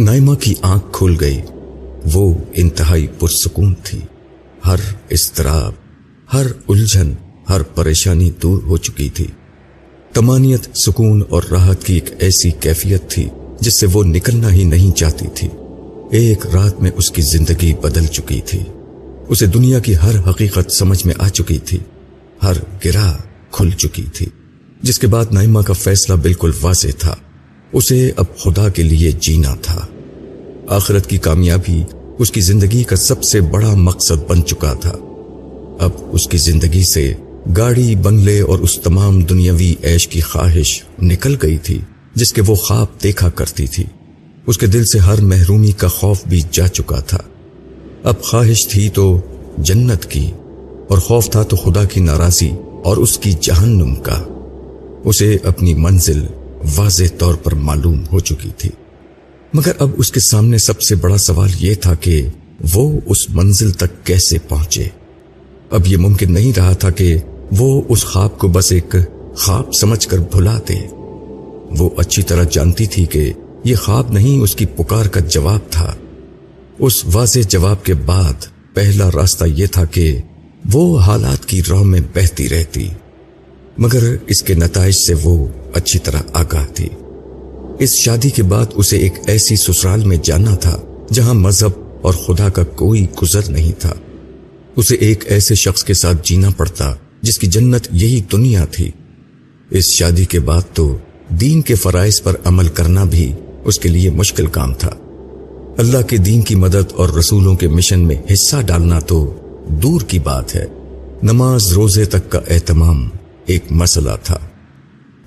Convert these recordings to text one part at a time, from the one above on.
نائمہ کی آنکھ کھل گئی۔ وہ انتہائی پرسکون تھی۔ ہر استراب ہر الجھن، ہر پریشانی دور ہو چکی تھی۔ تمانیت، سکون اور راحت کی ایک ایسی کیفیت تھی جس سے وہ نکلنا ہی نہیں چاہتی تھی۔ ایک رات میں اس کی زندگی بدل چکی تھی۔ اسے دنیا کی ہر حقیقت سمجھ میں آ چکی تھی۔ ہر گرا کھل چکی تھی۔ جس کے بعد نائمہ کا فیصلہ بالکل واضح تھا۔ اسے اب خدا کے لیے جینا تھا۔ آخرت کی کامیابی اس کی زندگی کا سب سے بڑا مقصد بن چکا تھا۔ اب اس کی زندگی سے گاڑی، بنگلے اور اس تمام دنیاوی عیش کی خواہش نکل گئی تھی، جس کے وہ خواب دیکھا کرتی تھی۔ اس کے دل سے ہر محرومی کا خوف بھی جا چکا تھا۔ اب خواہش تھی تو جنت کی، اور خوف تھا تو خدا کی ناراضی اور اس کی جہنم کا۔ اسے اپنی منزل واضح طور پر معلوم ہو چکی تھی۔ مگر اب اس کے سامنے سب سے بڑا سوال یہ تھا کہ وہ اس منزل تک کیسے پہنچے؟ اب یہ ممکن نہیں رہا تھا کہ وہ اس خواب کو بس ایک خواب سمجھ کر بھلا دے۔ وہ اچھی طرح جانتی تھی کہ یہ خواب نہیں، اس کی پکار کا جواب تھا۔ اس واضح جواب کے بعد پہلا راستہ یہ تھا کہ وہ حالات کی روح میں بہتی رہتی، مگر اس کے نتائج سے وہ اچھی طرح آگاہ تھی۔ اس شادی کے بعد اسے ایک ایسی سسرال میں جانا تھا جہاں مذہب اور خدا کا کوئی گزر نہیں تھا۔ اسے ایک ایسے شخص کے ساتھ جینا پڑتا جس کی جنت یہی دنیا تھی۔ اس شادی کے بعد تو دین کے فرائض پر عمل کرنا بھی اس کے لیے مشکل کام تھا۔ اللہ کے دین کی مدد اور رسولوں کے مشن میں حصہ ڈالنا تو دور کی بات ہے۔ نماز روزے تک کا اہتمام ایک مسئلہ تھا۔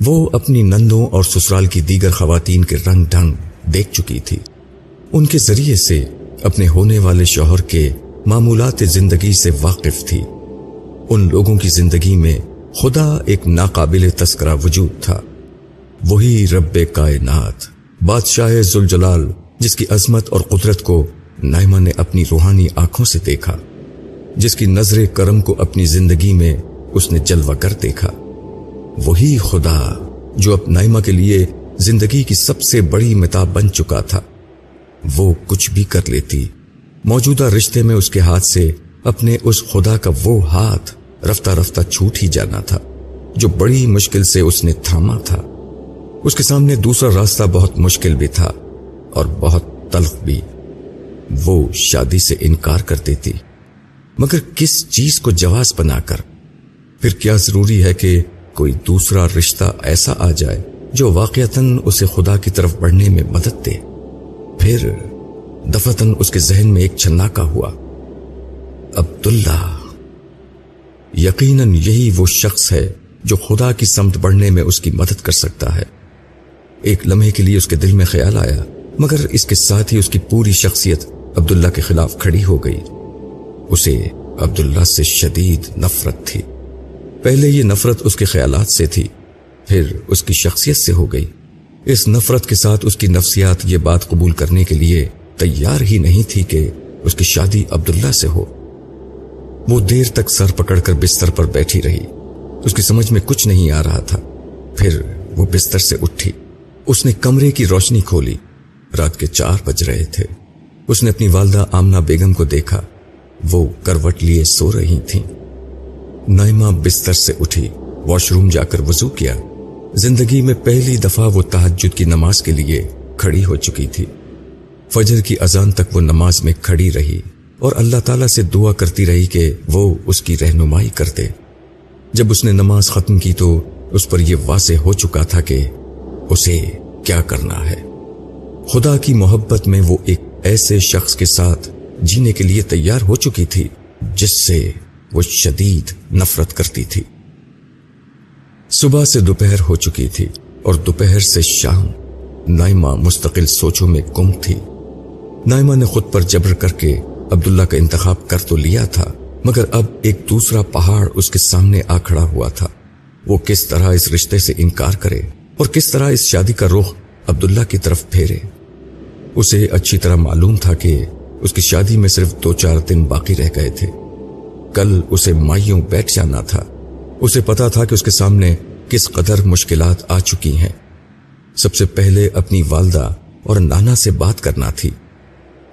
وہ اپنی نندوں اور سسرال کی دیگر خواتین کے رنگ ڈھنگ دیکھ چکی تھی۔ ان کے ذریعے سے اپنے ہونے والے شوہر کے معمولات زندگی سے واقف تھی۔ ان لوگوں کی زندگی میں خدا ایک ناقابل تذکرہ وجود تھا۔ وہی رب کائنات، بادشاہ زلجلال جس کی عظمت اور قدرت کو نائمہ نے اپنی روحانی آنکھوں سے دیکھا، جس کی نظر کرم کو اپنی زندگی میں اس نے جلوہ کر دیکھا۔ وہی خدا جو اب نائمہ کے لیے زندگی کی سب سے بڑی متاب بن چکا تھا۔ وہ کچھ بھی کر لیتی۔ موجودہ رشتے میں اس کے ہاتھ سے اپنے اس خدا کا وہ ہاتھ رفتہ رفتہ چھوٹ ہی جانا تھا، جو بڑی مشکل سے اس نے تھاما تھا۔ اس کے سامنے دوسرا راستہ بہت مشکل بھی تھا اور بہت تلخ بھی۔ وہ شادی سے انکار کرتی تھی مگر کس چیز کو جواز بنا کر؟ پھر کیا ضروری ہے کہ کوئی دوسرا رشتہ ایسا آ جائے جو واقعتاً اسے خدا کی طرف بڑھنے میں مدد دے۔ پھر دفتن اس کے ذہن میں ایک چھنا کا ہوا۔ عبداللہ، یقیناً یہی وہ شخص ہے جو خدا کی سمت بڑھنے میں اس کی مدد کر سکتا ہے۔ ایک لمحے کے لیے اس کے دل میں خیال آیا، مگر اس کے ساتھ ہی اس کی پوری شخصیت عبداللہ کے خلاف کھڑی ہو گئی۔ اسے عبداللہ سے شدید نفرت تھی۔ پہلے یہ نفرت اس کے خیالات سے تھی، پھر اس کی شخصیت سے ہو گئی۔ اس نفرت کے ساتھ اس کی نفسیات یہ بات قبول کرنے کے لیے تیار ہی نہیں تھی کہ اس کی شادی عبداللہ سے ہو۔ وہ دیر تک سر پکڑ کر بستر پر بیٹھی رہی۔ اس کی سمجھ میں کچھ نہیں آ رہا تھا۔ پھر وہ بستر سے اٹھی۔ اس نے کمرے کی روشنی کھولی۔ رات کے چار بج رہے تھے۔ اس نے اپنی والدہ آمنا بیگم کو دیکھا۔ وہ کروٹ لیے سو رہی تھیں۔ نائمہ بستر سے اٹھی، واش روم جا کر وضو کیا۔ زندگی میں پہلی دفعہ وہ تحجد کی نماز کے لیے کھڑی ہو چکی تھی۔ فجر کی اذان تک وہ نماز میں کھڑی رہی اور اللہ تعالیٰ سے دعا کرتی رہی کہ وہ اس کی رہنمائی کرتے جب اس نے نماز ختم کی تو اس پر یہ واضح ہو چکا تھا کہ اسے کیا کرنا ہے۔ خدا کی محبت میں وہ ایک ایسے شخص کے ساتھ جینے کے لیے تیار ہو چکی تھی جس سے وہ شدید نفرت کرتی تھی۔ صبح سے دوپہر ہو چکی تھی اور دوپہر سے شام نائمہ مستقل سوچوں میں گم تھی۔ نائمہ نے خود پر جبر کر کے عبداللہ کا انتخاب کر تو لیا تھا، مگر اب ایک دوسرا پہاڑ اس کے سامنے آ کھڑا ہوا تھا۔ وہ کس طرح اس رشتے سے انکار کرے اور کس طرح اس شادی کا رخ عبداللہ کی طرف پھیرے۔ اسے اچھی طرح معلوم تھا کہ اس کی شادی میں صرف دو چار دن باقی رہ گئے تھے۔ کل اسے مائیوں بیٹھ جانا تھا۔ اسے پتا تھا کہ اس کے سامنے کس قدر مشکلات آ چکی ہیں۔ سب سے پہلے اپنی والدہ اور نانا سے بات کرنا تھی۔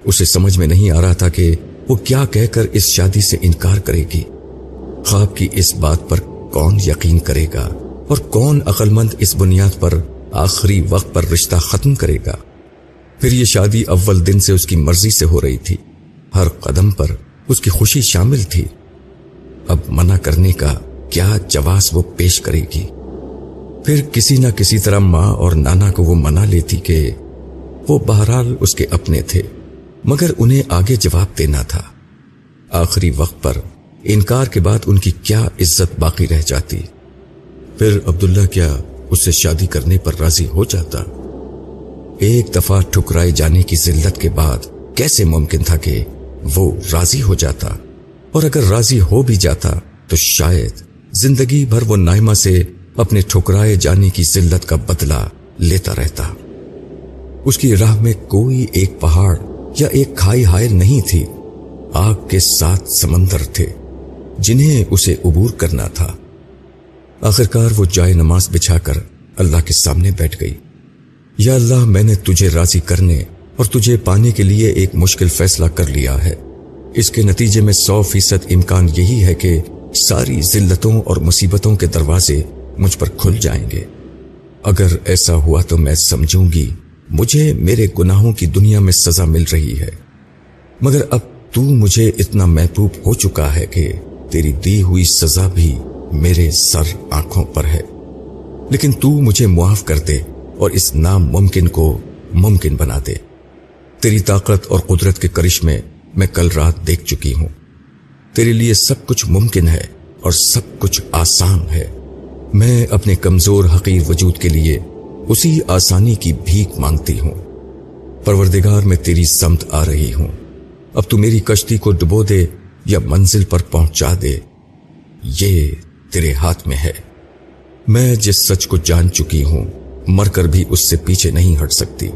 اسے سمجھ میں نہیں آ رہا تھا کہ وہ کیا کہہ کر اس شادی سے انکار کرے گی۔ خواب کی اس بات پر کون یقین کرے گا اور کون عقل مند اس بنیاد پر آخری وقت پر رشتہ ختم کرے گا۔ پھر یہ شادی اول دن سے اس کی مرضی سے ہو رہی تھی۔ ہر قدم پر اس کی خوشی شامل تھی۔ اب منع کرنے کا کیا جواز وہ پیش کرے گی؟ پھر کسی نہ کسی طرح ماں اور نانا کو وہ منا لیتی کہ وہ بہرحال اس کے اپنے تھے، مگر انہیں آگے جواب دینا تھا۔ آخری وقت پر انکار کے بعد ان کی کیا عزت باقی رہ جاتی؟ پھر عبداللہ کیا اس سے شادی کرنے پر راضی ہو جاتا؟ ایک دفعہ ٹھکرائے جانے کی ذلت کے بعد کیسے ممکن تھا کہ وہ راضی ہو جاتا؟ اور اگر راضی ہو بھی جاتا تو شاید زندگی بھر وہ نائمہ سے اپنے ٹھکرائے جانے کی ذلت کا بدلہ لیتا رہتا۔ اس کی راہ میں کوئی ایک پہاڑ یا ایک کھائی حائل نہیں تھی۔ آگ کے ساتھ سمندر تھے جنہیں اسے عبور کرنا تھا۔ آخرکار وہ جائے نماز بچھا کر اللہ کے سامنے بیٹھ گئی۔ یا اللہ، میں نے تجھے راضی کرنے اور تجھے پانے کے لیے ایک مشکل فیصلہ کر لیا ہے۔ اس کے نتیجے میں سو فیصد امکان یہی ہے کہ ساری ذلتوں اور مصیبتوں کے دروازے مجھ پر کھل جائیں گے۔ اگر ایسا ہوا تو میں سمجھوں گی، مجھے میرے گناہوں کی دنیا میں سزا مل رہی ہے۔ مگر اب تو مجھے اتنا محبوب ہو چکا ہے کہ تیری دی ہوئی سزا بھی میرے سر آنکھوں پر ہے۔ لیکن تو مجھے معاف کر دے اور اس ناممکن کو ممکن بنا دے۔ تیری طاقت اور قدرت کے کرش میں کل رات دیکھ چکی ہوں۔ تیرے لیے سب کچھ ممکن ہے اور سب کچھ آسان ہے۔ میں اپنے کمزور حقیر وجود کے لیے اسی آسانی کی بھیک مانگتی ہوں۔ پروردگار میں تیری سمت آ رہی ہوں۔ اب تو میری کشتی کو ڈبو دے یا منزل پر پہنچا دے۔ یہ تیرے ہاتھ میں ہے۔ میں جس سچ کو جان چکی ہوں، مر کر بھی اس سے پیچھے نہیں ہٹ سکتی۔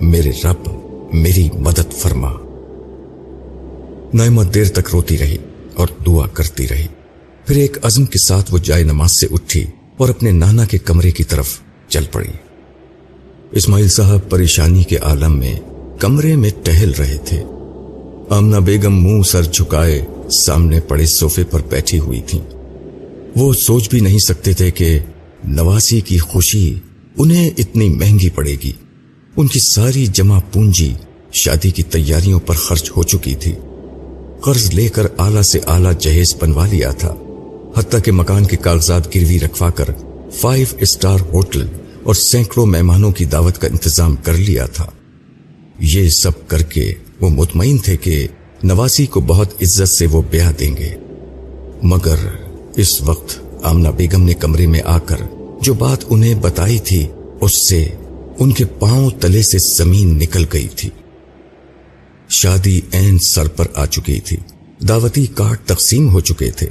میرے رب، میری مدد فرما۔ نائمہ دیر تک روتی رہی اور دعا کرتی رہی۔ پھر ایک عزم کے ساتھ وہ جائے نماز سے اٹھی اور اپنے نانا کے کمرے کی طرف چل پڑی۔ اسماعیل صاحب پریشانی کے عالم میں کمرے میں ٹہل رہے تھے۔ آمنا بیگم منہ سر جھکائے سامنے پڑے سوفے پر بیٹھی ہوئی تھی وہ سوچ بھی نہیں سکتے تھے کہ نواسی کی خوشی انہیں اتنی مہنگی پڑے گی۔ ان کی ساری جمع پونجی شادی کی تیاریوں پر خرچ ہو چکی تھی۔ قرض لے کر آلہ سے آلہ جہیز بنوا لیا تھا، حتیٰ کہ مکان کے کاغذات گروی رکھوا کر فائیو اسٹار ہوٹل اور سینکڑوں مہمانوں کی دعوت کا انتظام کر لیا تھا۔ یہ سب کر کے وہ مطمئن تھے کہ نواسی کو بہت عزت سے وہ بیاہ دیں گے۔ مگر اس وقت آمنا بیگم نے کمرے میں آ کر جو بات انہیں بتائی تھی، اس سے ان کے پاؤں تلے سے زمین نکل گئی تھی۔ شادی این سر پر آ چکی تھی۔ دعوتی کارڈ تقسیم ہو چکے تھے۔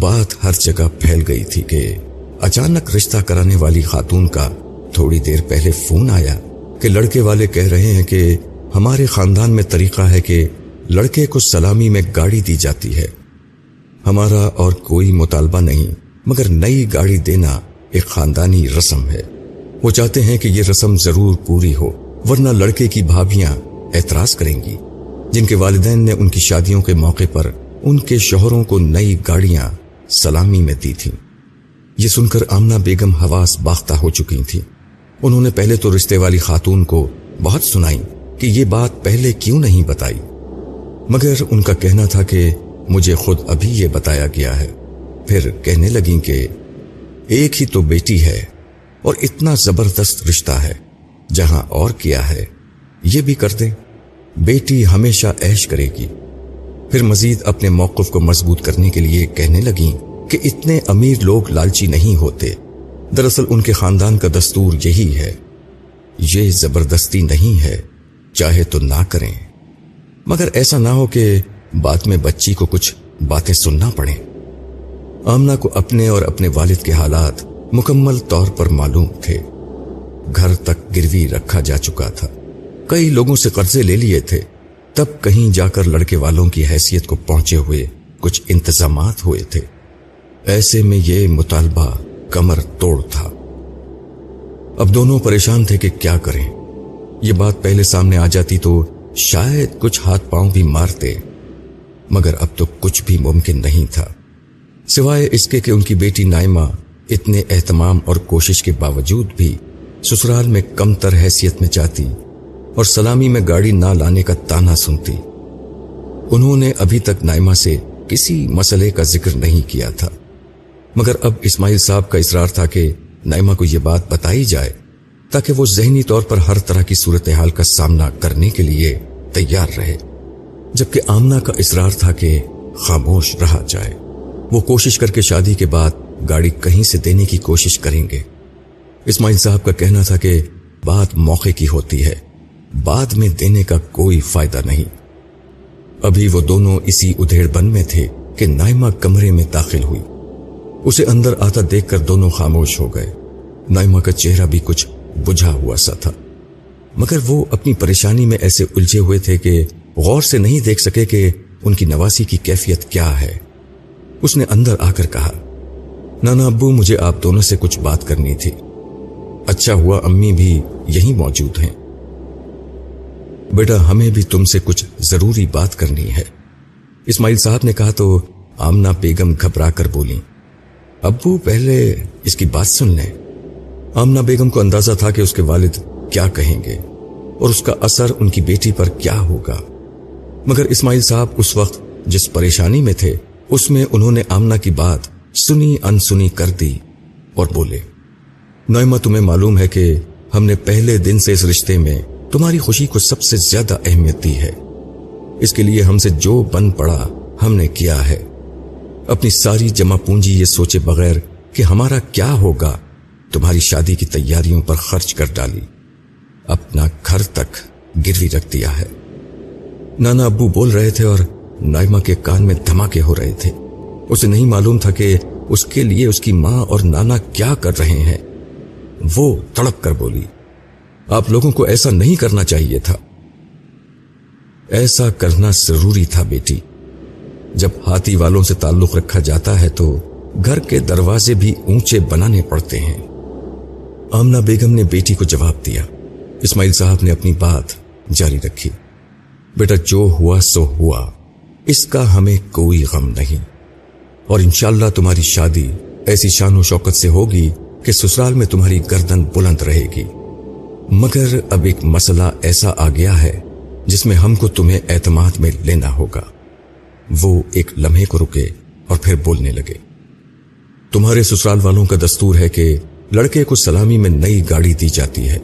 بات ہر جگہ پھیل گئی تھی کہ اچانک رشتہ کرانے والی خاتون کا تھوڑی دیر پہلے فون آیا کہ لڑکے والے کہہ رہے ہیں کہ ہمارے خاندان میں طریقہ ہے کہ لڑکے کو سلامی میں گاڑی دی جاتی ہے۔ ہمارا اور کوئی مطالبہ نہیں، مگر نئی گاڑی دینا ایک خاندانی رسم ہے۔ وہ چاہتے ہیں کہ یہ رسم ضرور پوری ہو، ورنہ لڑکے کی بھابیاں اعتراض کریں گی، جن کے والدین نے ان کی شادیوں کے موقع پر ان کے شوہروں کو نئی گاڑیاں سلامی میں دی تھیں۔ یہ سن کر آمنا بیگم حواس باختہ ہو چکی تھی انہوں نے پہلے تو رشتے والی خاتون کو بہت سنائی کہ یہ بات پہلے کیوں نہیں بتائی۔ مگر ان کا کہنا تھا کہ مجھے خود ابھی یہ بتایا گیا ہے۔ پھر کہنے لگیں کہ ایک ہی تو بیٹی ہے اور اتنا زبردست رشتہ ہے، جہاں اور کیا ہے۔ یہ بھی کر دیں بیٹی ہمیشہ ایش کرے گی۔ پھر مزید اپنے موقف کو مضبوط کرنے کے لیے کہنے لگیں کہ اتنے امیر لوگ لالچی نہیں ہوتے۔ دراصل ان کے خاندان کا دستور یہی ہے۔ یہ زبردستی نہیں ہے، چاہے تو نہ کریں۔ مگر ایسا نہ ہو کہ بعد میں بچی کو کچھ باتیں سننا پڑے آمنا کو اپنے اور اپنے والد کے حالات مکمل طور پر معلوم تھے۔ گھر تک گروی رکھا جا چکا تھا۔ کئی لوگوں سے قرضے لے لیے تھے۔ تب کہیں جا کر لڑکے والوں کی حیثیت کو پہنچے ہوئے کچھ انتظامات ہوئے تھے۔ ایسے میں یہ مطالبہ کمر توڑ تھا۔ اب دونوں پریشان تھے کہ کیا کریں۔ یہ بات پہلے سامنے آ جاتی تو شاید کچھ ہاتھ پاؤں بھی مارتے، مگر اب تو کچھ بھی ممکن نہیں تھا۔ سوائے اس کے کہ ان کی بیٹی نائمہ اتنے اہتمام اور کوشش کے باوجود بھی سسرال میں کم تر حیثیت میں جاتی۔ اور سلامی میں گاڑی نہ لانے کا تانا سنتی۔ انہوں نے ابھی تک نائمہ سے کسی مسئلے کا ذکر نہیں کیا تھا۔ مگر اب اسماعیل صاحب کا اصرار تھا کہ نائمہ کو یہ بات بتائی جائے تاکہ وہ ذہنی طور پر ہر طرح کی صورتحال کا سامنا کرنے کے لیے تیار رہے۔ جبکہ آمنا کا اصرار تھا کہ خاموش رہا جائے۔ وہ کوشش کر کے شادی کے بعد گاڑی کہیں سے دینے کی کوشش کریں گے۔ اسماعیل صاحب کا کہنا تھا کہ بات موقع کی ہوتی ہے۔ بعد میں دینے کا کوئی فائدہ نہیں۔ ابھی وہ دونوں اسی ادھیڑ بن میں تھے کہ نائمہ کمرے میں داخل ہوئی۔ اسے اندر آتا دیکھ کر دونوں خاموش ہو گئے۔ نائمہ کا چہرہ بھی کچھ بجھا ہوا سا تھا۔ مگر وہ اپنی پریشانی میں ایسے الجھے ہوئے تھے کہ غور سے نہیں دیکھ سکے کہ ان کی نواسی کی کیفیت کیا ہے۔ اس نے اندر آ کر کہا، نانا ابو، مجھے آپ دونوں سے کچھ بات کرنی تھی۔ اچھا ہوا، امی بھی یہی موجود ہیں۔ بیٹا، ہمیں بھی تم سے کچھ ضروری بات کرنی ہے۔ اسماعیل صاحب نے کہا تو آمنا بیگم گھبرا کر بولی، ابو پہلے اس کی بات سن لیں۔ آمنا بیگم کو اندازہ تھا کہ اس کے والد کیا کہیں گے اور اس کا اثر ان کی بیٹی پر کیا ہوگا۔ مگر اسماعیل صاحب اس وقت جس پریشانی میں تھے، اس میں انہوں نے آمنا کی بات سنی انسنی کر دی اور بولے نوئمہ تمہیں معلوم ہے کہ ہم نے پہلے دن سے اس رشتے میں تمہاری خوشی کو سب سے زیادہ اہمیت دی ہے۔ اس کے لیے ہم سے جو بن پڑا، ہم نے کیا ہے۔ اپنی ساری جمع پونجی یہ سوچے بغیر کہ ہمارا کیا ہوگا، تمہاری شادی کی تیاریوں پر خرچ کر ڈالی۔ اپنا گھر تک گروی رکھ دیا ہے۔ نانا ابو بول رہے تھے اور نائمہ کے کان میں دھماکے ہو رہے تھے۔ اسے نہیں معلوم تھا کہ اس کے لیے اس کی ماں اور نانا کیا کر رہے ہیں۔ وہ تڑپ کر بولی آپ لوگوں کو ایسا نہیں کرنا چاہیے تھا۔ ایسا کرنا ضروری تھا بیٹی۔ جب ہاتھی والوں سے تعلق رکھا جاتا ہے تو گھر کے دروازے بھی اونچے بنانے پڑتے ہیں۔ آمنا بیگم نے بیٹی کو جواب دیا۔ اسماعیل صاحب نے اپنی بات جاری رکھی۔ بیٹا، جو ہوا سو ہوا۔ اس کا ہمیں کوئی غم نہیں۔ اور انشاءاللہ تمہاری شادی ایسی شان و شوکت سے ہوگی کہ سسرال میں تمہاری گردن بلند رہے گی۔ مگر اب ایک مسئلہ ایسا آ گیا ہے جس میں ہم کو تمہیں اعتماد میں لینا ہوگا۔ وہ ایک لمحے کو رکے اور پھر بولنے لگے۔ تمہارے سسرال والوں کا دستور ہے کہ لڑکے کو سلامی میں نئی گاڑی دی جاتی ہے۔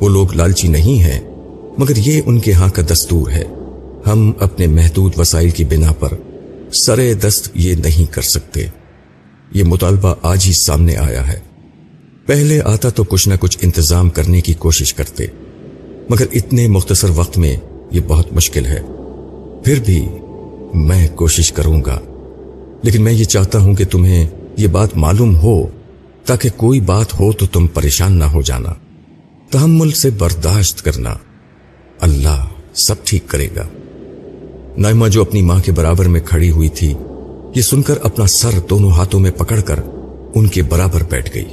وہ لوگ لالچی نہیں ہیں، مگر یہ ان کے ہاں کا دستور ہے۔ ہم اپنے محدود وسائل کی بنا پر سرے دست یہ نہیں کر سکتے۔ یہ مطالبہ آج ہی سامنے آیا ہے۔ پہلے آتا تو کچھ نہ کچھ انتظام کرنے کی کوشش کرتے، مگر اتنے مختصر وقت میں یہ بہت مشکل ہے۔ پھر بھی میں کوشش کروں گا، لیکن میں یہ چاہتا ہوں کہ تمہیں یہ بات معلوم ہو، تاکہ کوئی بات ہو تو تم پریشان نہ ہو جانا۔ تحمل سے برداشت کرنا اللہ سب ٹھیک کرے گا۔ نائمہ جو اپنی ماں کے برابر میں کھڑی ہوئی تھی، یہ سن کر اپنا سر دونوں ہاتھوں میں پکڑ کر ان کے برابر بیٹھ گئی۔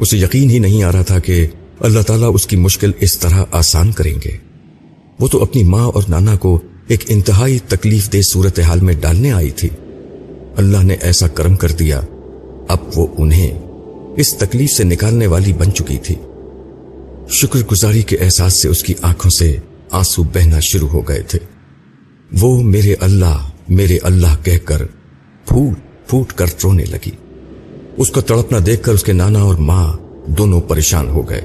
اسے یقین ہی نہیں آ رہا تھا کہ اللہ تعالیٰ اس کی مشکل اس طرح آسان کریں گے۔ وہ تو اپنی ماں اور نانا کو ایک انتہائی تکلیف دہ صورتحال میں ڈالنے آئی تھی۔ اللہ نے ایسا کرم کر دیا، اب وہ انہیں اس تکلیف سے نکالنے والی بن چکی تھی۔ شکر گزاری کے احساس سے اس کی آنکھوں سے آنسو بہنا شروع ہو گئے تھے۔ وہ میرے اللہ میرے اللہ کہہ کر پھوٹ پھوٹ کر رونے لگی۔ اس کا تڑپنا دیکھ کر اس کے نانا اور ماں دونوں پریشان ہو گئے۔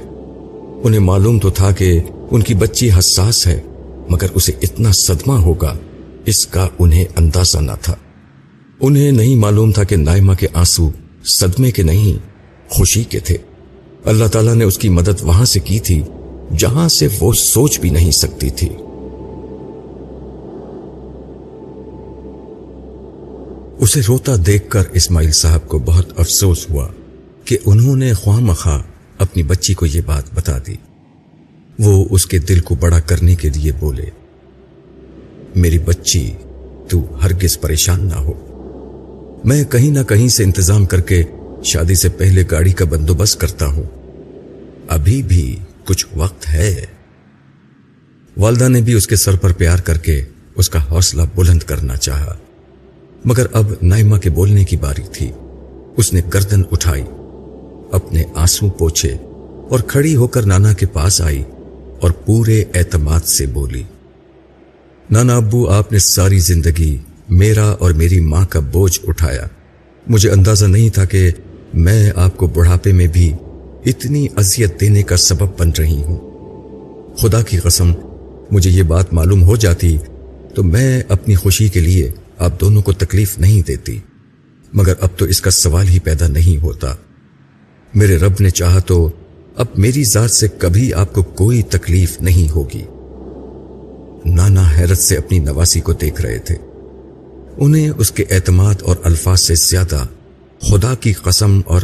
انہیں معلوم تو تھا کہ ان کی بچی حساس ہے، مگر اسے اتنا صدمہ ہوگا، اس کا انہیں اندازہ نہ تھا۔ انہیں نہیں معلوم تھا کہ نائمہ کے آنسو صدمے کے نہیں، خوشی کے تھے۔ اللہ تعالیٰ نے اس کی مدد وہاں سے کی تھی، جہاں سے وہ سوچ بھی نہیں سکتی تھی۔ اسے روتا دیکھ کر اسماعیل صاحب کو بہت افسوس ہوا کہ انہوں نے خواہ مخواہ اپنی بچی کو یہ بات بتا دی۔ وہ اس کے دل کو بڑا کرنے کے لیے بولے، میری بچی، تو ہرگز پریشان نہ ہو۔ میں کہیں نہ کہیں سے انتظام کر کے شادی سے پہلے گاڑی کا بندوبست کرتا ہوں۔ ابھی بھی کچھ وقت ہے۔ والدہ نے بھی اس کے سر پر پیار کر کے اس کا حوصلہ بلند کرنا چاہا۔ مگر اب نائمہ کے بولنے کی باری تھی۔ اس نے گردن اٹھائی، اپنے آنسو پوچھے اور کھڑی ہو کر نانا کے پاس آئی اور پورے اعتماد سے بولی، نانا ابو، آپ نے ساری زندگی میرا اور میری ماں کا بوجھ اٹھایا۔ مجھے اندازہ نہیں تھا کہ میں آپ کو بڑھاپے میں بھی اتنی اذیت دینے کا سبب بن رہی ہوں۔ خدا کی قسم، مجھے یہ بات معلوم ہو جاتی تو میں اپنی خوشی کے لیے آپ دونوں کو تکلیف نہیں دیتی۔ مگر اب تو اس کا سوال ہی پیدا نہیں ہوتا۔ میرے رب نے چاہا تو اب میری ذات سے کبھی آپ کو کوئی تکلیف نہیں ہوگی۔ نانا حیرت سے اپنی نواسی کو دیکھ رہے تھے۔ انہیں اس کے اعتماد اور الفاظ سے زیادہ خدا کی قسم اور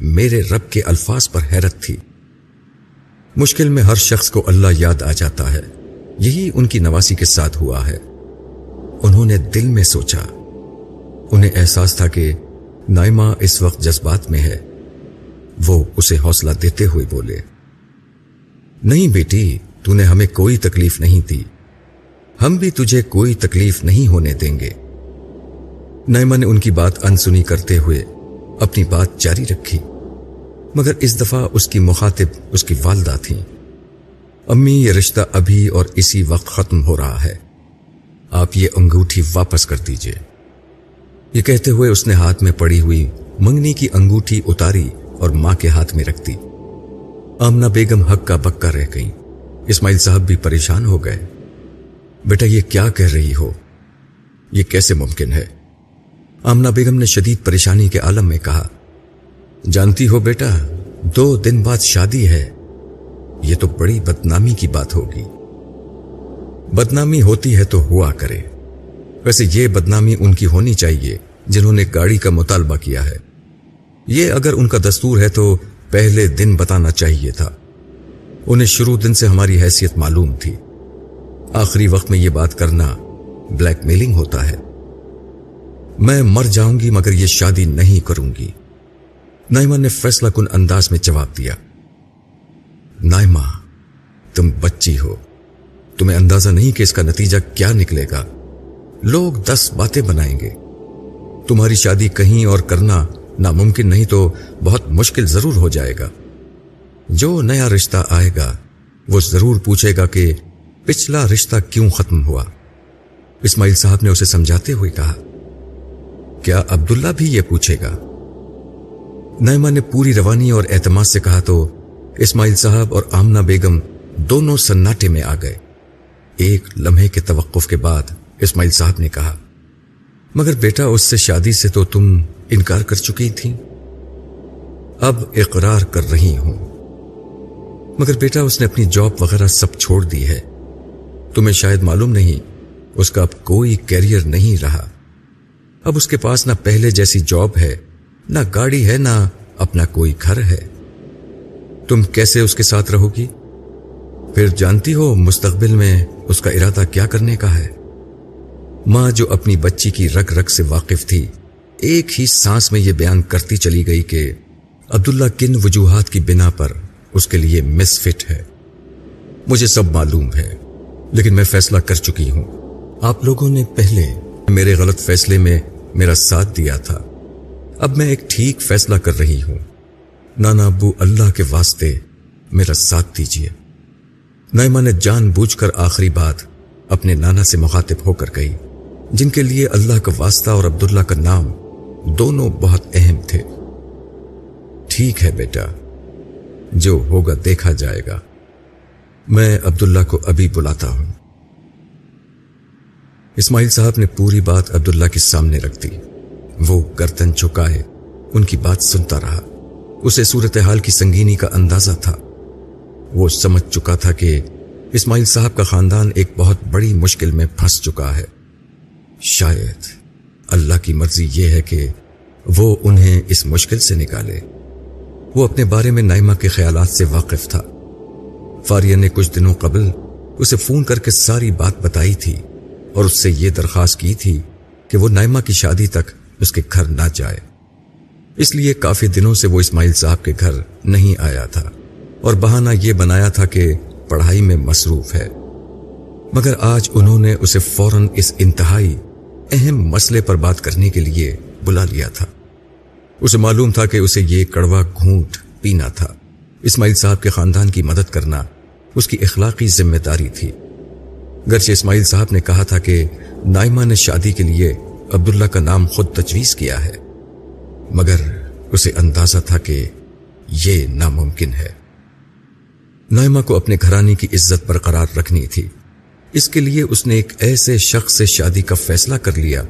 میرے رب کے الفاظ پر حیرت تھی۔ مشکل میں ہر شخص کو اللہ یاد آ جاتا ہے۔ یہی ان کی نواسی کے ساتھ ہوا ہے۔ انہوں نے دل میں سوچا، انہیں احساس تھا کہ نائمہ اس وقت جذبات میں ہے۔ وہ اسے حوصلہ دیتے ہوئے بولے، نہیں بیٹی، تو نے ہمیں کوئی تکلیف نہیں دی۔ ہم بھی تجھے کوئی تکلیف نہیں ہونے دیں گے۔ نائمہ نے ان کی بات انسنی کرتے ہوئے اپنی بات جاری رکھی۔ مگر اس دفعہ اس کی مخاطب اس کی والدہ تھیں۔ امی، یہ رشتہ ابھی اور اسی وقت ختم ہو رہا ہے۔ آپ یہ انگوٹھی واپس کر دیجیے۔ یہ کہتے ہوئے اس نے ہاتھ میں پڑی ہوئی منگنی کی انگوٹھی اتاری اور ماں کے ہاتھ میں رکھ دی۔ آمنا بیگم حق کا بکا رہ گئی اسماعیل صاحب بھی پریشان ہو گئے۔ بیٹا، یہ کیا کہہ رہی ہو؟ یہ کیسے ممکن ہے؟ آمنا بیگم نے شدید پریشانی کے عالم میں کہا، جانتی ہو بیٹا، دو دن بعد شادی ہے۔ یہ تو بڑی بدنامی کی بات ہوگی۔ بدنامی ہوتی ہے تو ہوا کرے۔ ویسے یہ بدنامی ان کی ہونی چاہیے جنہوں نے گاڑی کا مطالبہ کیا ہے۔ یہ اگر ان کا دستور ہے تو پہلے دن بتانا چاہیے تھا۔ انہیں شروع دن سے ہماری حیثیت معلوم تھی۔ آخری وقت میں یہ بات کرنا بلیک میلنگ ہوتا ہے۔ میں مر جاؤں گی مگر یہ شادی نہیں کروں گی۔ نائمہ نے فیصلہ کن انداز میں جواب دیا۔ نائمہ، تم بچی ہو۔ تمہیں اندازہ نہیں کہ اس کا نتیجہ کیا نکلے گا۔ لوگ دس باتیں بنائیں گے۔ تمہاری شادی کہیں اور کرنا ناممکن نہیں تو بہت مشکل ضرور ہو جائے گا۔ جو نیا رشتہ آئے گا، وہ ضرور پوچھے گا کہ پچھلا رشتہ کیوں ختم ہوا۔ اسماعیل صاحب نے اسے سمجھاتے ہوئے کہا، کیا عبداللہ بھی یہ پوچھے گا؟ نائمہ نے پوری روانی اور اعتماد سے کہا تو اسماعیل صاحب اور آمنا بیگم دونوں سناٹے میں آ گئے۔ ایک لمحے کے توقف کے بعد اسماعیل صاحب نے کہا، مگر بیٹا، اس سے شادی سے تو تم انکار کر چکی تھی اب اقرار کر رہی ہوں۔ مگر بیٹا، اس نے اپنی جاب وغیرہ سب چھوڑ دی ہے۔ تمہیں شاید معلوم نہیں، اس کا اب کوئی کیریئر نہیں رہا۔ اب اس کے پاس نہ پہلے جیسی جاب ہے، نہ گاڑی ہے، نہ اپنا کوئی گھر ہے۔ تم کیسے اس کے ساتھ رہو گی؟ پھر جانتی ہو، مستقبل میں اس کا ارادہ کیا کرنے کا ہے؟ ماں جو اپنی بچی کی رگ رگ سے واقف تھی، ایک ہی سانس میں یہ بیان کرتی چلی گئی کہ عبداللہ کن وجوہات کی بنا پر اس کے لیے مس فٹ ہے۔ مجھے سب معلوم ہے، لیکن میں فیصلہ کر چکی ہوں۔ آپ لوگوں نے پہلے میرے غلط فیصلے میں میرا ساتھ دیا تھا۔ اب میں ایک ٹھیک فیصلہ کر رہی ہوں۔ نانا ابو اللہ کے واسطے میرا ساتھ دیجیے نائمہ نے جان بوجھ کر آخری بات اپنے نانا سے مخاطب ہو کر گئی جن کے لیے اللہ کا واسطہ اور عبداللہ کا نام دونوں بہت اہم تھے۔ ٹھیک ہے بیٹا، جو ہوگا دیکھا جائے گا۔ میں عبداللہ کو ابھی بلاتا ہوں۔ اسماعیل صاحب نے پوری بات عبداللہ کے سامنے رکھ دی۔ وہ گردن چکائے ان کی بات سنتا رہا۔ اسے صورتحال کی سنگینی کا اندازہ تھا۔ وہ سمجھ چکا تھا کہ اسماعیل صاحب کا خاندان ایک بہت بڑی مشکل میں پھنس چکا ہے۔ شاید اللہ کی مرضی یہ ہے کہ وہ انہیں اس مشکل سے نکالے۔ وہ اپنے بارے میں نائمہ کے خیالات سے واقف تھا۔ فاریہ نے کچھ دنوں قبل اسے فون کر کے ساری بات بتائی تھی اور اس سے یہ درخواست کی تھی کہ وہ نائمہ کی شادی تک اس کے گھر نہ جائے۔ اس لیے کافی دنوں سے وہ اسماعیل صاحب کے گھر نہیں آیا تھا۔ اور بہانہ یہ بنایا تھا کہ پڑھائی میں مصروف ہے۔ مگر آج انہوں نے اسے فوراً اس انتہائی اہم مسئلے پر بات کرنے کے لیے بلا لیا تھا۔ اسے معلوم تھا کہ اسے یہ کڑوا گھونٹ پینا تھا۔ اسماعیل صاحب کے خاندان کی مدد کرنا اس کی اخلاقی ذمہ داری تھی۔ گرچہ اسماعیل صاحب نے کہا تھا کہ نائمہ نے شادی کے لیے عبداللہ کا نام خود تجویز کیا ہے، مگر اسے اندازہ تھا کہ یہ ناممکن ہے۔ نائمہ کو اپنے گھرانے کی عزت برقرار رکھنی تھی۔ اس کے لیے اس نے ایک ایسے شخص سے شادی کا فیصلہ کر لیا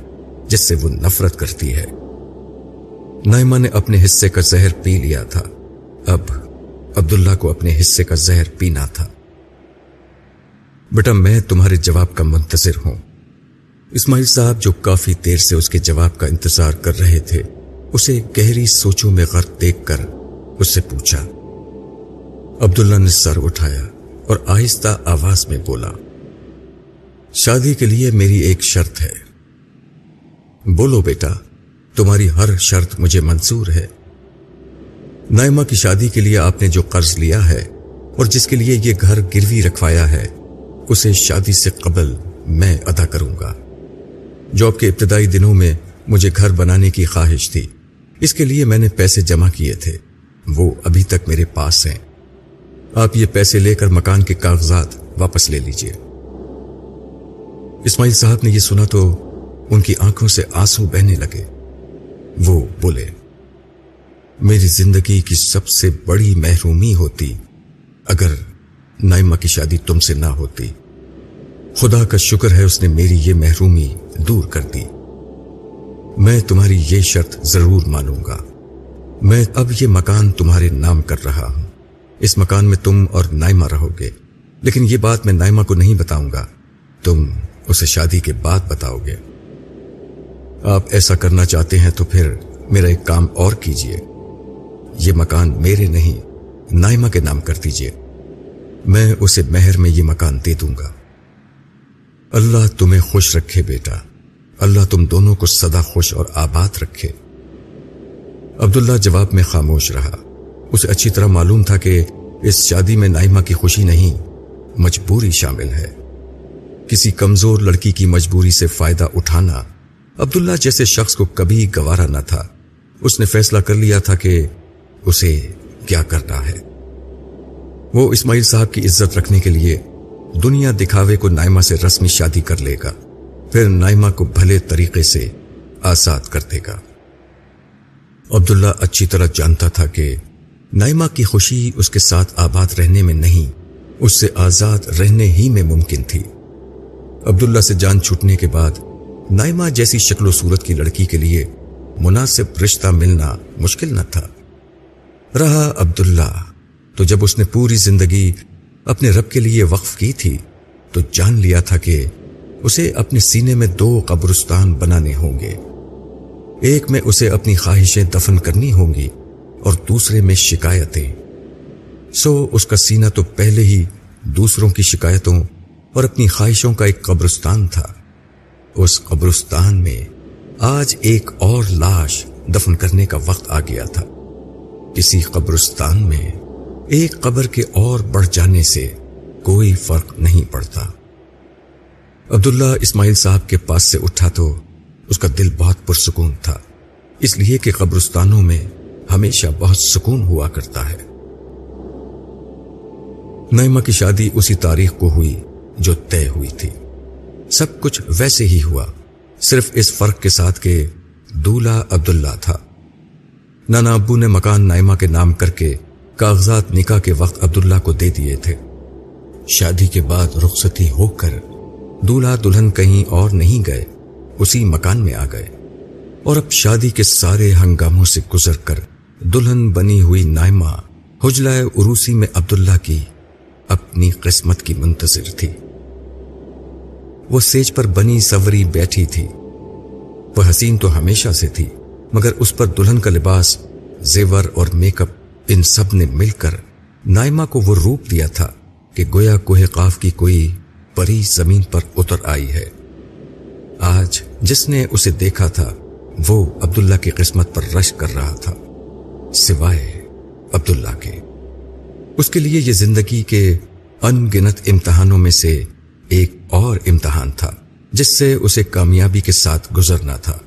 جس سے وہ نفرت کرتی ہے۔ نائمہ نے اپنے حصے کا زہر پی لیا تھا۔ اب عبداللہ کو اپنے حصے کا زہر پینا تھا۔ بیٹا، میں تمہارے جواب کا منتظر ہوں۔ اسماعیل صاحب جو کافی دیر سے اس کے جواب کا انتظار کر رہے تھے، اسے گہری سوچوں میں غرق دیکھ کر اس سے پوچھا عبداللہ نے سر اٹھایا اور آہستہ آواز میں بولا، شادی کے لیے میری ایک شرط ہے۔ بولو بیٹا، تمہاری ہر شرط مجھے منظور ہے۔ نائمہ کی شادی کے لیے آپ نے جو قرض لیا ہے اور جس کے لیے یہ گھر گروی رکھوایا ہے، اسے شادی سے قبل میں ادا کروں گا۔ جاب کے ابتدائی دنوں میں مجھے گھر بنانے کی خواہش تھی، اس کے لیے میں نے پیسے جمع کیے تھے۔ وہ ابھی تک میرے پاس ہیں۔ آپ یہ پیسے لے کر مکان کے کاغذات واپس لے لیجیے۔ اسماعیل صاحب نے یہ سنا تو ان کی آنکھوں سے آنسو بہنے لگے۔ وہ بولے، میری زندگی کی سب سے بڑی محرومی ہوتی اگر نائمہ کی شادی تم سے نہ ہوتی۔ خدا کا شکر ہے اس نے میری یہ محرومی دور کر دی۔ میں تمہاری یہ شرط ضرور مانوں گا۔ میں اب یہ مکان تمہارے نام کر رہا ہوں۔ اس مکان میں تم اور نائمہ رہو گے۔ لیکن یہ بات میں نائمہ کو نہیں بتاؤں گا۔ تم اسے شادی کے بعد بتاؤ گے۔ آپ ایسا کرنا چاہتے ہیں تو پھر میرا ایک کام اور کیجیے۔ یہ مکان میرے نہیں، نائمہ کے نام کر دیجیے۔ میں اسے مہر میں یہ مکان دے دوں گا۔ اللہ تمہیں خوش رکھے بیٹا۔ اللہ تم دونوں کو سدا خوش اور آباد رکھے۔ عبداللہ جواب میں خاموش رہا۔ اسے اچھی طرح معلوم تھا کہ اس شادی میں نائمہ کی خوشی نہیں، مجبوری شامل ہے۔ کسی کمزور لڑکی کی مجبوری سے فائدہ اٹھانا عبداللہ جیسے شخص کو کبھی گوارا نہ تھا۔ اس نے فیصلہ کر لیا تھا کہ اسے کیا کرنا ہے۔ وہ اسماعیل صاحب کی عزت رکھنے کے لیے دنیا دکھاوے کو نائمہ سے رسمی شادی کر لے گا۔ پھر نائمہ کو بھلے طریقے سے آزاد کر دے گا۔ عبداللہ اچھی طرح جانتا تھا کہ نائمہ کی خوشی اس کے ساتھ آباد رہنے میں نہیں، اس سے آزاد رہنے ہی میں ممکن تھی۔ عبداللہ سے جان چھوٹنے کے بعد نائمہ جیسی شکل و صورت کی لڑکی کے لیے مناسب رشتہ ملنا مشکل نہ تھا۔ رہا عبداللہ، تو جب اس نے پوری زندگی اپنے رب کے لیے وقف کی تھی، تو جان لیا تھا کہ اسے اپنے سینے میں دو قبرستان بنانے ہوں گے۔ ایک میں اسے اپنی خواہشیں دفن کرنی ہوں گی اور دوسرے میں شکایتیں۔ سو اس کا سینہ تو پہلے ہی دوسروں کی شکایتوں اور اپنی خواہشوں کا ایک قبرستان تھا۔ اس قبرستان میں آج ایک اور لاش دفن کرنے کا وقت آ گیا تھا۔ کسی قبرستان میں ایک قبر کے اور بڑھ جانے سے کوئی فرق نہیں پڑتا۔ عبداللہ اسماعیل صاحب کے پاس سے اٹھا تو اس کا دل بہت پرسکون تھا۔ اس لیے کہ قبرستانوں میں ہمیشہ بہت سکون ہوا کرتا ہے۔ نعمہ کی شادی اسی تاریخ کو ہوئی جو طے ہوئی تھی۔ سب کچھ ویسے ہی ہوا، صرف اس فرق کے ساتھ کہ دولہ عبداللہ تھا۔ نانا ابو نے مکان نائمہ کے نام کر کے کاغذات نکاح کے وقت عبداللہ کو دے دیے تھے۔ شادی کے بعد رخصتی ہو کر دولہا دلہن کہیں اور نہیں گئے، اسی مکان میں آ گئے۔ اور اب شادی کے سارے ہنگاموں سے گزر کر دلہن بنی ہوئی نائمہ حجلہ عروسی میں عبداللہ کی اپنی قسمت کی منتظر تھی۔ وہ سیج پر بنی سوری بیٹھی تھی۔ وہ حسین تو ہمیشہ سے تھی، مگر اس پر دلہن کا لباس، زیور اور میک اپ ان سب نے مل کر نائمہ کو وہ روپ دیا تھا کہ گویا کوہ قاف کی کوئی پری زمین پر اتر آئی ہے۔ آج جس نے اسے دیکھا تھا، وہ عبداللہ کی قسمت پر رش کر رہا تھا۔ سوائے عبداللہ کے۔ اس کے لیے یہ زندگی کے ان گنت امتحانوں میں سے ایک اور امتحان تھا، جس سے اسے کامیابی کے ساتھ گزرنا تھا۔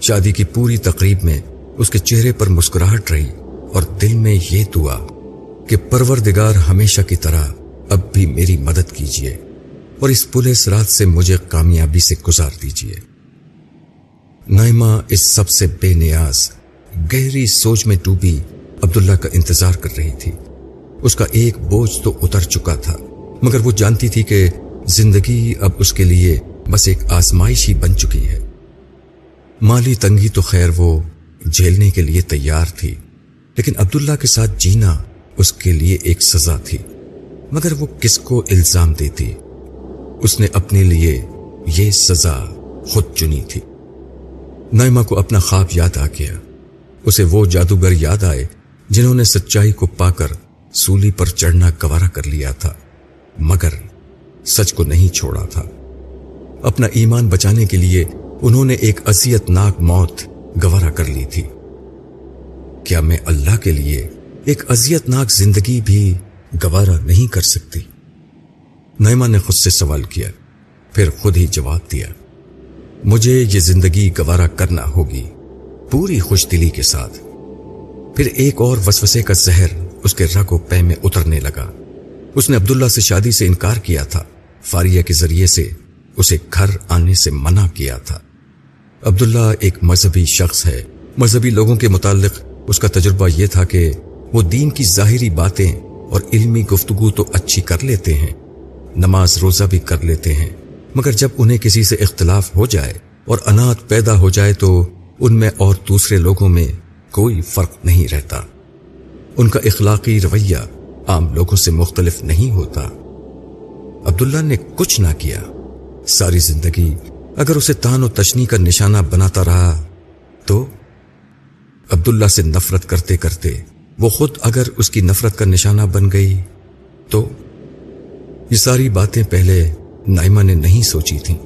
شادی کی پوری تقریب میں اس کے چہرے پر مسکراہٹ رہی اور دل میں یہ دعا کہ پروردگار ہمیشہ کی طرح اب بھی میری مدد کیجیے اور اس پولیس رات سے مجھے کامیابی سے گزار دیجیے۔ نائمہ اس سب سے بے نیاز گہری سوچ میں ڈوبی عبداللہ کا انتظار کر رہی تھی۔ اس کا ایک بوجھ تو اتر چکا تھا، مگر وہ جانتی تھی کہ زندگی اب اس کے لیے بس ایک آزمائش ہی بن چکی ہے۔ مالی تنگی تو خیر وہ جھیلنے کے لیے تیار تھی، لیکن عبداللہ کے ساتھ جینا اس کے لیے ایک سزا تھی۔ مگر وہ کس کو الزام دیتی؟ اس نے اپنے لیے یہ سزا خود چنی تھی۔ نائمہ کو اپنا خواب یاد آ گیا۔ اسے وہ جادوگر یاد آئے جنہوں نے سچائی کو پا کر سولی پر چڑھنا گوارا کر لیا تھا، مگر سچ کو نہیں چھوڑا تھا۔ اپنا ایمان بچانے کے لیے انہوں نے ایک اذیت ناک موت گوارا کر لی تھی۔ کیا میں اللہ کے لیے ایک اذیت ناک زندگی بھی گوارا نہیں کر سکتی؟ نیما نے خود سے سوال کیا، پھر خود ہی جواب دیا، مجھے یہ زندگی گوارا کرنا ہوگی۔ پوری خوش دلی کے ساتھ۔ پھر ایک اور وسوسے کا زہر اس کے رگ و پے میں اترنے لگا۔ اس نے عبداللہ سے شادی سے انکار کیا تھا۔ فاریہ کے ذریعے سے اسے گھر آنے سے منع کیا تھا۔ عبداللہ ایک مذہبی شخص ہے۔ مذہبی لوگوں کے متعلق اس کا تجربہ یہ تھا کہ وہ دین کی ظاہری باتیں اور علمی گفتگو تو اچھی کر لیتے ہیں۔ نماز روزہ بھی کر لیتے ہیں۔ مگر جب انہیں کسی سے اختلاف ہو جائے اور انات پیدا ہو جائے تو ان میں اور دوسرے لوگوں میں کوئی فرق نہیں رہتا۔ ان کا اخلاقی رویہ عام لوگوں سے مختلف نہیں ہوتا۔ عبداللہ نے کچھ نہ کیا۔ ساری زندگی اگر اسے تان و تشنی کا نشانہ بناتا رہا تو عبداللہ سے نفرت کرتے کرتے وہ خود اگر اس کی نفرت کا نشانہ بن گئی تو یہ ساری باتیں پہلے نائمہ نے نہیں سوچی تھیں۔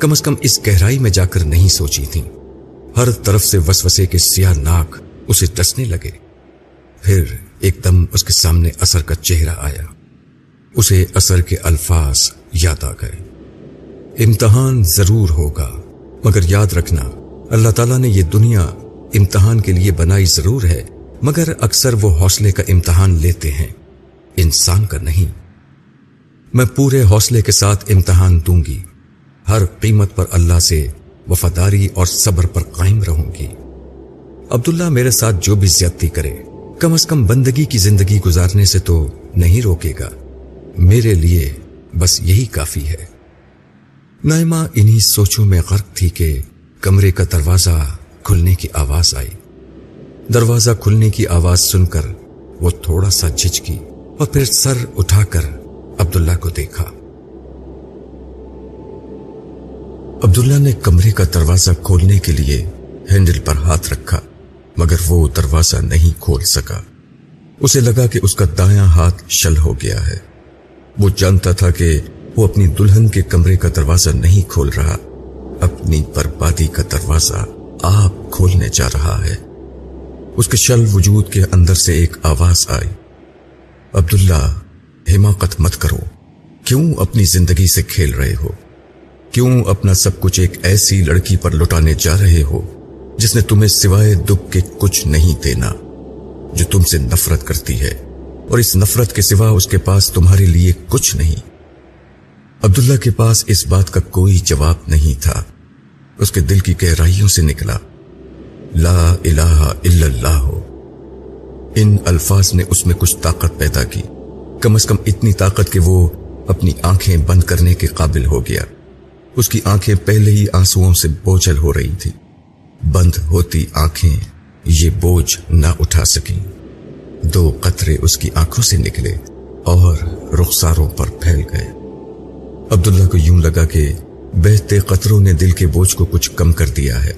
کم از کم اس گہرائی میں جا کر نہیں سوچی تھیں۔ ہر طرف سے وسوسے کے سیاہ ناک اسے ٹسنے لگے۔ پھر ایک دم اس کے سامنے اثر کا چہرہ آیا۔ اسے اثر کے الفاظ یاد آ گئے۔ امتحان ضرور ہوگا، مگر یاد رکھنا، اللہ تعالیٰ نے یہ دنیا امتحان کے لیے بنائی ضرور ہے، مگر اکثر وہ حوصلے کا امتحان لیتے ہیں۔ انسان کا نہیں۔ میں پورے حوصلے کے ساتھ امتحان دوں گی۔ ہر قیمت پر اللہ سے وفاداری اور صبر پر قائم رہوں گی۔ عبداللہ میرے ساتھ جو بھی زیادتی کرے، کم از کم بندگی کی زندگی گزارنے سے تو نہیں روکے گا۔ میرے لیے بس یہی کافی ہے۔ نائمہ، انہی سوچوں میں غرق تھی کہ کمرے کا دروازہ کھلنے کی آواز آئی۔ دروازہ کھلنے کی آواز سن کر وہ تھوڑا سا جھجکی اور پھر سر اٹھا کر عبداللہ کو دیکھا۔ عبداللہ نے کمرے کا دروازہ کھولنے کے لیے ہینڈل پر ہاتھ رکھا، مگر وہ دروازہ نہیں کھول سکا۔ اسے لگا کہ اس کا دایاں ہاتھ شل ہو گیا ہے۔ وہ جانتا تھا کہ وہ اپنی دلہن کے کمرے کا دروازہ نہیں کھول رہا، اپنی بربادی کا دروازہ آپ کھولنے جا رہا ہے۔ اس کے شل وجود کے اندر سے ایک آواز آئی۔ عبداللہ، حماقت مت کرو، کیوں اپنی زندگی سے کھیل رہے ہو؟ کیوں اپنا سب کچھ ایک ایسی لڑکی پر لٹانے جا رہے ہو جس نے تمہیں سوائے دکھ کے کچھ نہیں دینا جو تم سے نفرت کرتی ہے؟ اور اس نفرت کے سوا اس کے پاس تمہارے لیے کچھ نہیں۔ عبداللہ کے پاس اس بات کا کوئی جواب نہیں تھا۔ اس کے دل کی گہرائیوں سے نکلا۔ لا الہ الا اللہ۔ ہو ان الفاظ نے اس میں کچھ طاقت پیدا کی۔ کم از کم اتنی طاقت کہ وہ اپنی آنکھیں بند کرنے کے قابل ہو گیا۔ اس کی آنکھیں پہلے ہی آنسوؤں سے بوجھل ہو رہی تھی بند ہوتی آنکھیں یہ بوجھ نہ اٹھا سکیں۔ دو قطرے اس کی آنکھوں سے نکلے اور رخساروں پر پھیل گئے۔ عبداللہ کو یوں لگا کہ بہتے قطروں نے دل کے بوجھ کو کچھ کم کر دیا ہے۔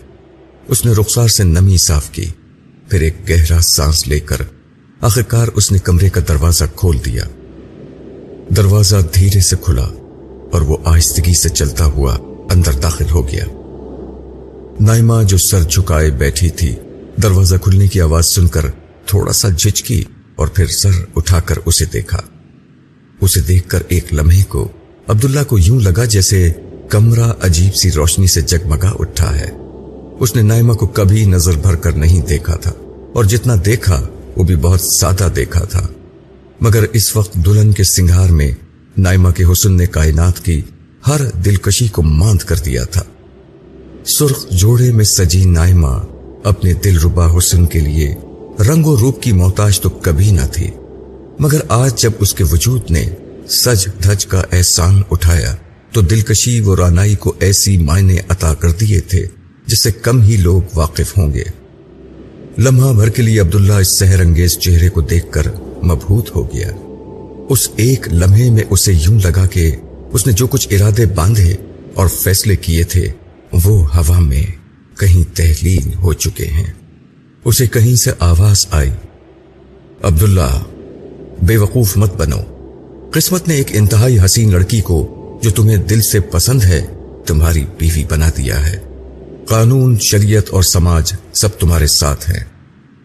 اس نے رخسار سے نمی صاف کی۔ پھر ایک گہرا سانس لے کر آخرکار اس نے کمرے کا دروازہ کھول دیا۔ دروازہ دھیرے سے کھلا۔ اور وہ آہستگی سے چلتا ہوا اندر داخل ہو گیا۔ نائمہ جو سر جھکائے بیٹھی تھی، دروازہ کھلنے کی آواز سن کر تھوڑا سا جھجکی اور پھر سر اٹھا کر اسے دیکھا۔ اسے دیکھ کر ایک لمحے کو عبداللہ کو یوں لگا جیسے کمرہ عجیب سی روشنی سے جگمگا اٹھا ہے۔ اس نے نائمہ کو کبھی نظر بھر کر نہیں دیکھا تھا، اور جتنا دیکھا، وہ بھی بہت سادہ دیکھا تھا۔ مگر اس وقت دلہن کے سنگھار میں نائمہ کے حسن نے کائنات کی ہر دلکشی کو ماند کر دیا تھا۔ سرخ جوڑے میں سجی نائمہ اپنے دل ربا حسن کے لیے رنگ و روپ کی محتاج تو کبھی نہ تھی۔ مگر آج جب اس کے وجود نے سج دھج کا احسان اٹھایا، تو دلکشی و رانائی کو ایسی معنی عطا کر دیے تھے جس سے کم ہی لوگ واقف ہوں گے۔ لمحہ بھر کے لیے عبداللہ اس سحر انگیز چہرے کو دیکھ کر مبہوت ہو گیا۔ اس ایک لمحے میں اسے یوں لگا کہ اس نے جو کچھ ارادے باندھے اور فیصلے کیے تھے، وہ ہوا میں کہیں تحلیل ہو چکے ہیں۔ اسے کہیں سے آواز آئی، عبداللہ، بے وقوف مت بنو۔ قسمت نے ایک انتہائی حسین لڑکی کو جو تمہیں دل سے پسند ہے، تمہاری بیوی بنا دیا ہے۔ قانون، شریعت اور سماج سب تمہارے ساتھ ہیں۔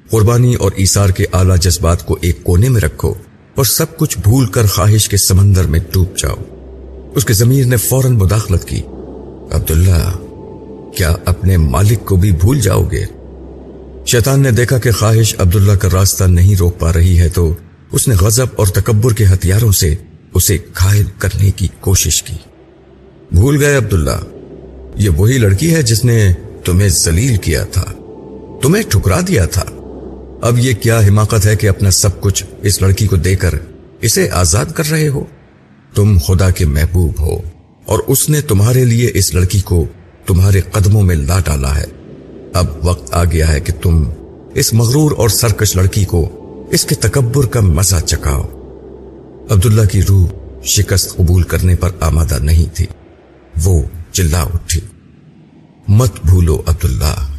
قربانی اور ایسار کے اعلی جذبات کو ایک کونے میں رکھو۔ اور سب کچھ بھول کر خواہش کے سمندر میں ڈوب جاؤ۔ اس کے ضمیر نے فوراً مداخلت کی۔ عبداللہ، کیا اپنے مالک کو بھی بھول جاؤ گے؟ شیطان نے دیکھا کہ خواہش عبداللہ کا راستہ نہیں روک پا رہی ہے تو اس نے غضب اور تکبر کے ہتھیاروں سے اسے گھائل کرنے کی کوشش کی۔ بھول گئے عبداللہ، یہ وہی لڑکی ہے جس نے تمہیں ذلیل کیا تھا، تمہیں ٹھکرا دیا تھا۔ اب یہ کیا حماقت ہے کہ اپنا سب کچھ اس لڑکی کو دے کر اسے آزاد کر رہے ہو؟ تم خدا کے محبوب ہو اور اس نے تمہارے لیے اس لڑکی کو تمہارے قدموں میں لا ڈالا ہے۔ اب وقت آ گیا ہے کہ تم اس مغرور اور سرکش لڑکی کو اس کے تکبر کا مزہ چکاؤ عبداللہ کی روح شکست قبول کرنے پر آمادہ نہیں تھی۔ وہ چلا اٹھی۔ مت بھولو عبداللہ۔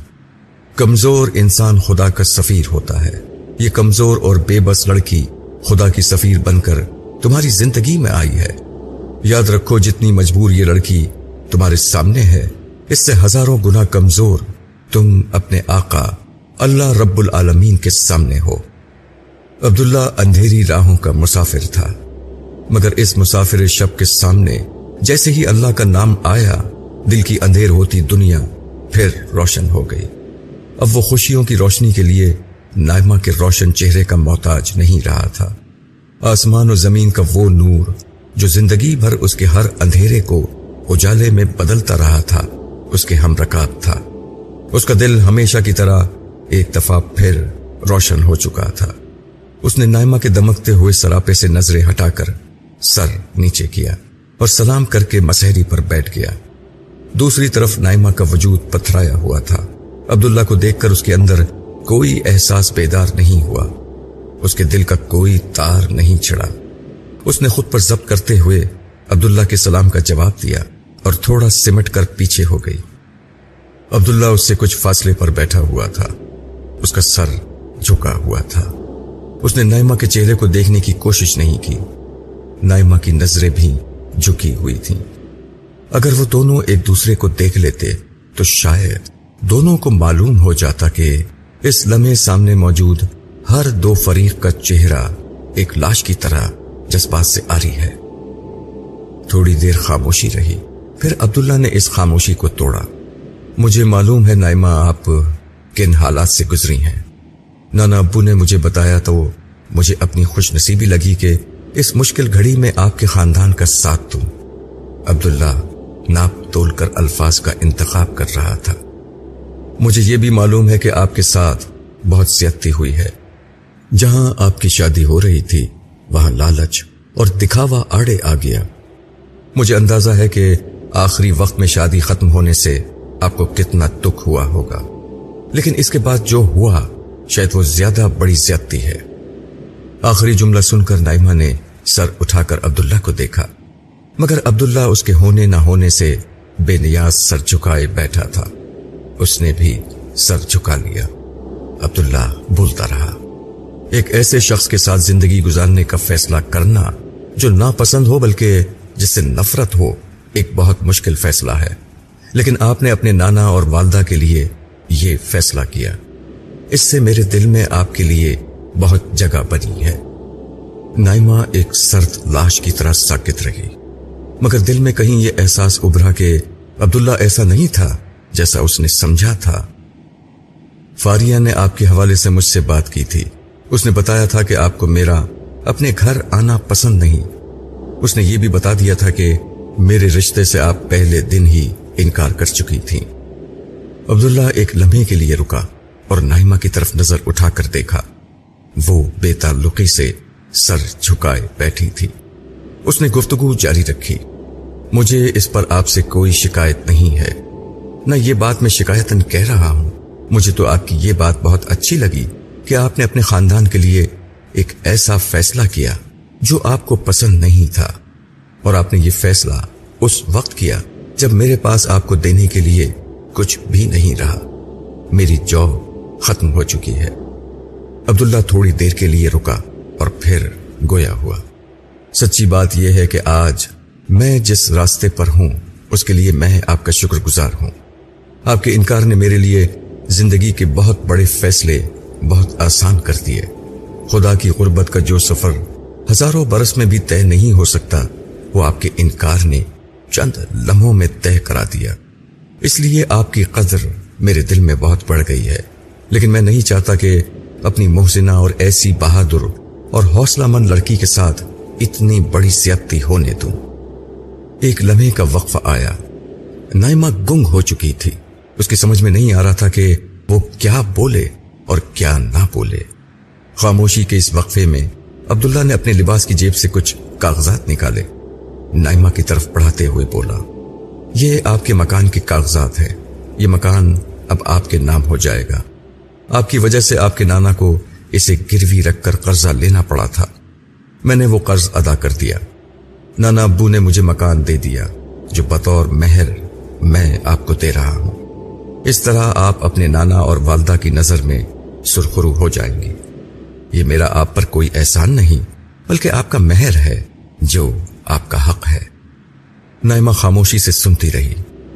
کمزور انسان خدا کا سفیر ہوتا ہے۔ یہ کمزور اور بے بس لڑکی خدا کی سفیر بن کر تمہاری زندگی میں آئی ہے۔ یاد رکھو جتنی مجبور یہ لڑکی تمہارے سامنے ہے، اس سے ہزاروں گنا کمزور تم اپنے آقا اللہ رب العالمین کے سامنے ہو۔ عبداللہ اندھیری راہوں کا مسافر تھا، مگر اس مسافر شب کے سامنے جیسے ہی اللہ کا نام آیا، دل کی اندھیر ہوتی دنیا پھر روشن ہو گئی۔ اب وہ خوشیوں کی روشنی کے لیے نائمہ کے روشن چہرے کا محتاج نہیں رہا تھا۔ آسمان و زمین کا وہ نور جو زندگی بھر اس کے ہر اندھیرے کو اجالے میں بدلتا رہا تھا، اس کے ہم رکاب تھا۔ اس کا دل ہمیشہ کی طرح ایک دفعہ پھر روشن ہو چکا تھا۔ اس نے نائمہ کے دمکتے ہوئے سراپے سے نظریں ہٹا کر سر نیچے کیا اور سلام کر کے مسحری پر بیٹھ گیا۔ دوسری طرف نائمہ کا وجود پتھرایا ہوا تھا۔ عبداللہ کو دیکھ کر اس کے اندر کوئی احساس بیدار نہیں ہوا۔ اس کے دل کا کوئی تار نہیں چھڑا اس نے خود پر ضبط کرتے ہوئے عبداللہ کے سلام کا جواب دیا اور تھوڑا سمٹ کر پیچھے ہو گئی۔ عبداللہ اس سے کچھ فاصلے پر بیٹھا ہوا تھا۔ اس کا سر جھکا ہوا تھا۔ اس نے نائمہ کے چہرے کو دیکھنے کی کوشش نہیں کی۔ نائمہ کی نظریں بھی جھکی ہوئی تھیں۔ اگر وہ دونوں ایک دوسرے کو دیکھ لیتے تو شاید دونوں کو معلوم ہو جاتا کہ اس لمحے سامنے موجود ہر دو فریق کا چہرہ ایک لاش کی طرح جذبات سے آ رہی ہے۔ تھوڑی دیر خاموشی رہی۔ پھر عبداللہ نے اس خاموشی کو توڑا۔ مجھے معلوم ہے نائمہ آپ کن حالات سے گزری ہیں۔ نانا ابو نے مجھے بتایا تو مجھے اپنی خوش نصیبی لگی کہ اس مشکل گھڑی میں آپ کے خاندان کا ساتھ دوں۔ عبداللہ ناپ تول کر الفاظ کا انتخاب کر رہا تھا۔ مجھے یہ بھی معلوم ہے کہ آپ کے ساتھ بہت زیادتی ہوئی ہے۔ جہاں آپ کی شادی ہو رہی تھی، وہاں لالچ اور دکھاوا آڑے آ گیا۔ مجھے اندازہ ہے کہ آخری وقت میں شادی ختم ہونے سے آپ کو کتنا دکھ ہوا ہوگا۔ لیکن اس کے بعد جو ہوا، شاید وہ زیادہ بڑی زیادتی ہے۔ آخری جملہ سن کر نائمہ نے سر اٹھا کر عبداللہ کو دیکھا۔ مگر عبداللہ اس کے ہونے نہ ہونے سے بے نیاز سر جھکائے بیٹھا تھا۔ اس نے بھی سر جھکا لیا۔ عبداللہ بولتا رہا، ایک ایسے شخص کے ساتھ زندگی گزارنے کا فیصلہ کرنا جو ناپسند ہو بلکہ جس سے نفرت ہو، ایک بہت مشکل فیصلہ ہے۔ لیکن آپ نے اپنے نانا اور والدہ کے لیے یہ فیصلہ کیا۔ اس سے میرے دل میں آپ کے لیے بہت جگہ بنی ہے۔ نائمہ ایک سرد لاش کی طرح ساکت رہی۔ مگر دل میں کہیں یہ احساس ابھرا کہ عبداللہ ایسا نہیں تھا۔ جیسا اس نے سمجھا تھا۔ فاریہ نے آپ کے حوالے سے مجھ سے بات کی تھی۔ اس نے بتایا تھا کہ آپ کو میرا اپنے گھر آنا پسند نہیں۔ اس نے یہ بھی بتا دیا تھا کہ میرے رشتے سے آپ پہلے دن ہی انکار کر چکی تھی عبداللہ ایک لمحے کے لیے رکا اور نائمہ کی طرف نظر اٹھا کر دیکھا۔ وہ بے تعلقی سے سر جھکائے بیٹھی تھی۔ اس نے گفتگو جاری رکھی۔ مجھے اس پر آپ سے کوئی شکایت نہیں ہے۔ نہ یہ بات میں شکایتن کہہ رہا ہوں۔ مجھے تو آپ کی یہ بات بہت اچھی لگی کہ آپ نے اپنے خاندان کے لیے ایک ایسا فیصلہ کیا جو آپ کو پسند نہیں تھا۔ اور آپ نے یہ فیصلہ اس وقت کیا جب میرے پاس آپ کو دینے کے لیے کچھ بھی نہیں رہا۔ میری جو ختم ہو چکی ہے۔ عبداللہ تھوڑی دیر کے لیے رکا اور پھر گویا ہوا۔ سچی بات یہ ہے کہ آج میں جس راستے پر ہوں، اس کے لیے میں آپ کا شکر گزار ہوں۔ آپ کے انکار نے میرے لیے زندگی کے بہت بڑے فیصلے بہت آسان کر دیے۔ خدا کی غربت کا جو سفر ہزاروں برس میں بھی طے نہیں ہو سکتا، وہ آپ کے انکار نے چند لمحوں میں طے کرا دیا۔ اس لیے آپ کی قدر میرے دل میں بہت بڑھ گئی ہے۔ لیکن میں نہیں چاہتا کہ اپنی محسنہ اور ایسی بہادر اور حوصلہ مند لڑکی کے ساتھ اتنی بڑی زیادتی ہونے دوں۔ ایک لمحے کا وقفہ آیا۔ نائمہ گنگ ہو چکی تھی۔ اس کی سمجھ میں نہیں آ رہا تھا کہ وہ کیا بولے اور کیا نہ بولے۔ خاموشی کے اس وقفے میں عبداللہ نے اپنے لباس کی جیب سے کچھ کاغذات نکالے۔ نائمہ کی طرف پڑھاتے ہوئے بولا، یہ آپ کے مکان کے کاغذات ہیں۔ یہ مکان اب آپ کے نام ہو جائے گا۔ آپ کی وجہ سے آپ کے نانا کو اسے گروی رکھ کر قرضہ لینا پڑا تھا۔ میں نے وہ قرض ادا کر دیا۔ نانا ابو نے مجھے مکان دے دیا، جو بطور مہر میں آپ کو دے رہا ہوں۔ اس طرح آپ اپنے نانا اور والدہ کی نظر میں سرخرو ہو جائیں گے۔ یہ میرا آپ پر کوئی احسان نہیں، بلکہ آپ کا مہر ہے، جو آپ کا حق ہے۔ نائمہ خاموشی سے سنتی رہی۔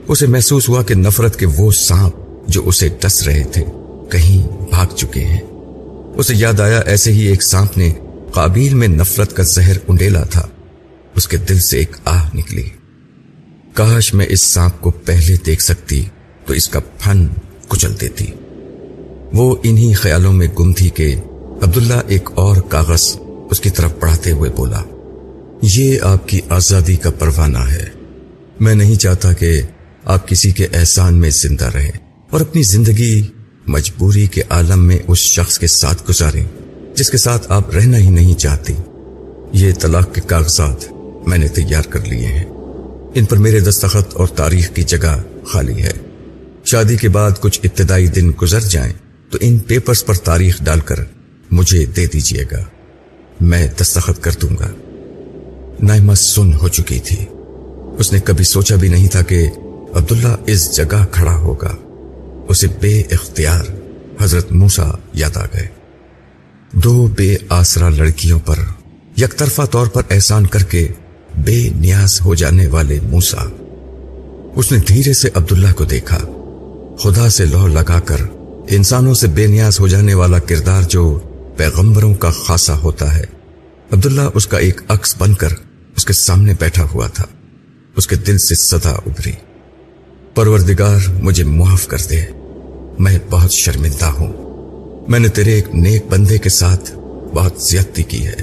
اسے محسوس ہوا کہ نفرت کے وہ سانپ جو اسے ڈس رہے تھے، کہیں بھاگ چکے ہیں۔ اسے یاد آیا ایسے ہی ایک سانپ نے قابیل میں نفرت کا زہر انڈیلا تھا۔ اس کے دل سے ایک آہ نکلی۔ کاش میں اس سانپ کو پہلے دیکھ سکتی۔ تو اس کا پھن کچل دیتی۔ وہ انہی خیالوں میں گم تھی کہ عبداللہ ایک اور کاغذ اس کی طرف پڑھاتے ہوئے بولا، یہ آپ کی آزادی کا پروانہ ہے۔ میں نہیں چاہتا کہ آپ کسی کے احسان میں زندہ رہے اور اپنی زندگی مجبوری کے عالم میں اس شخص کے ساتھ گزاریں جس کے ساتھ آپ رہنا ہی نہیں چاہتی۔ یہ طلاق کے کاغذات میں نے تیار کر لیے ہیں۔ ان پر میرے دستخط اور تاریخ کی جگہ خالی ہے۔ شادی کے بعد کچھ ابتدائی دن گزر جائیں تو ان پیپرز پر تاریخ ڈال کر مجھے دے دیجیے گا۔ میں دستخط کر دوں گا۔ نائمہ سن ہو چکی تھی۔ اس نے کبھی سوچا بھی نہیں تھا کہ عبداللہ اس جگہ کھڑا ہوگا۔ اسے بے اختیار حضرت موسا یاد آ گئے۔ دو بے آسرا لڑکیوں پر یک طرفہ طور پر احسان کر کے بے نیاز ہو جانے والے موسا اس نے دھیرے سے عبداللہ کو دیکھا۔ خدا سے لوہ لگا کر انسانوں سے بے نیاز ہو جانے والا کردار جو پیغمبروں کا خاصا ہوتا ہے۔ عبداللہ اس کا ایک عکس بن کر اس کے سامنے بیٹھا ہوا تھا۔ اس کے دل سے صدا ابری پروردگار مجھے معاف کر دے۔ میں بہت شرمندہ ہوں۔ میں نے تیرے ایک نیک بندے کے ساتھ بہت زیادتی کی ہے۔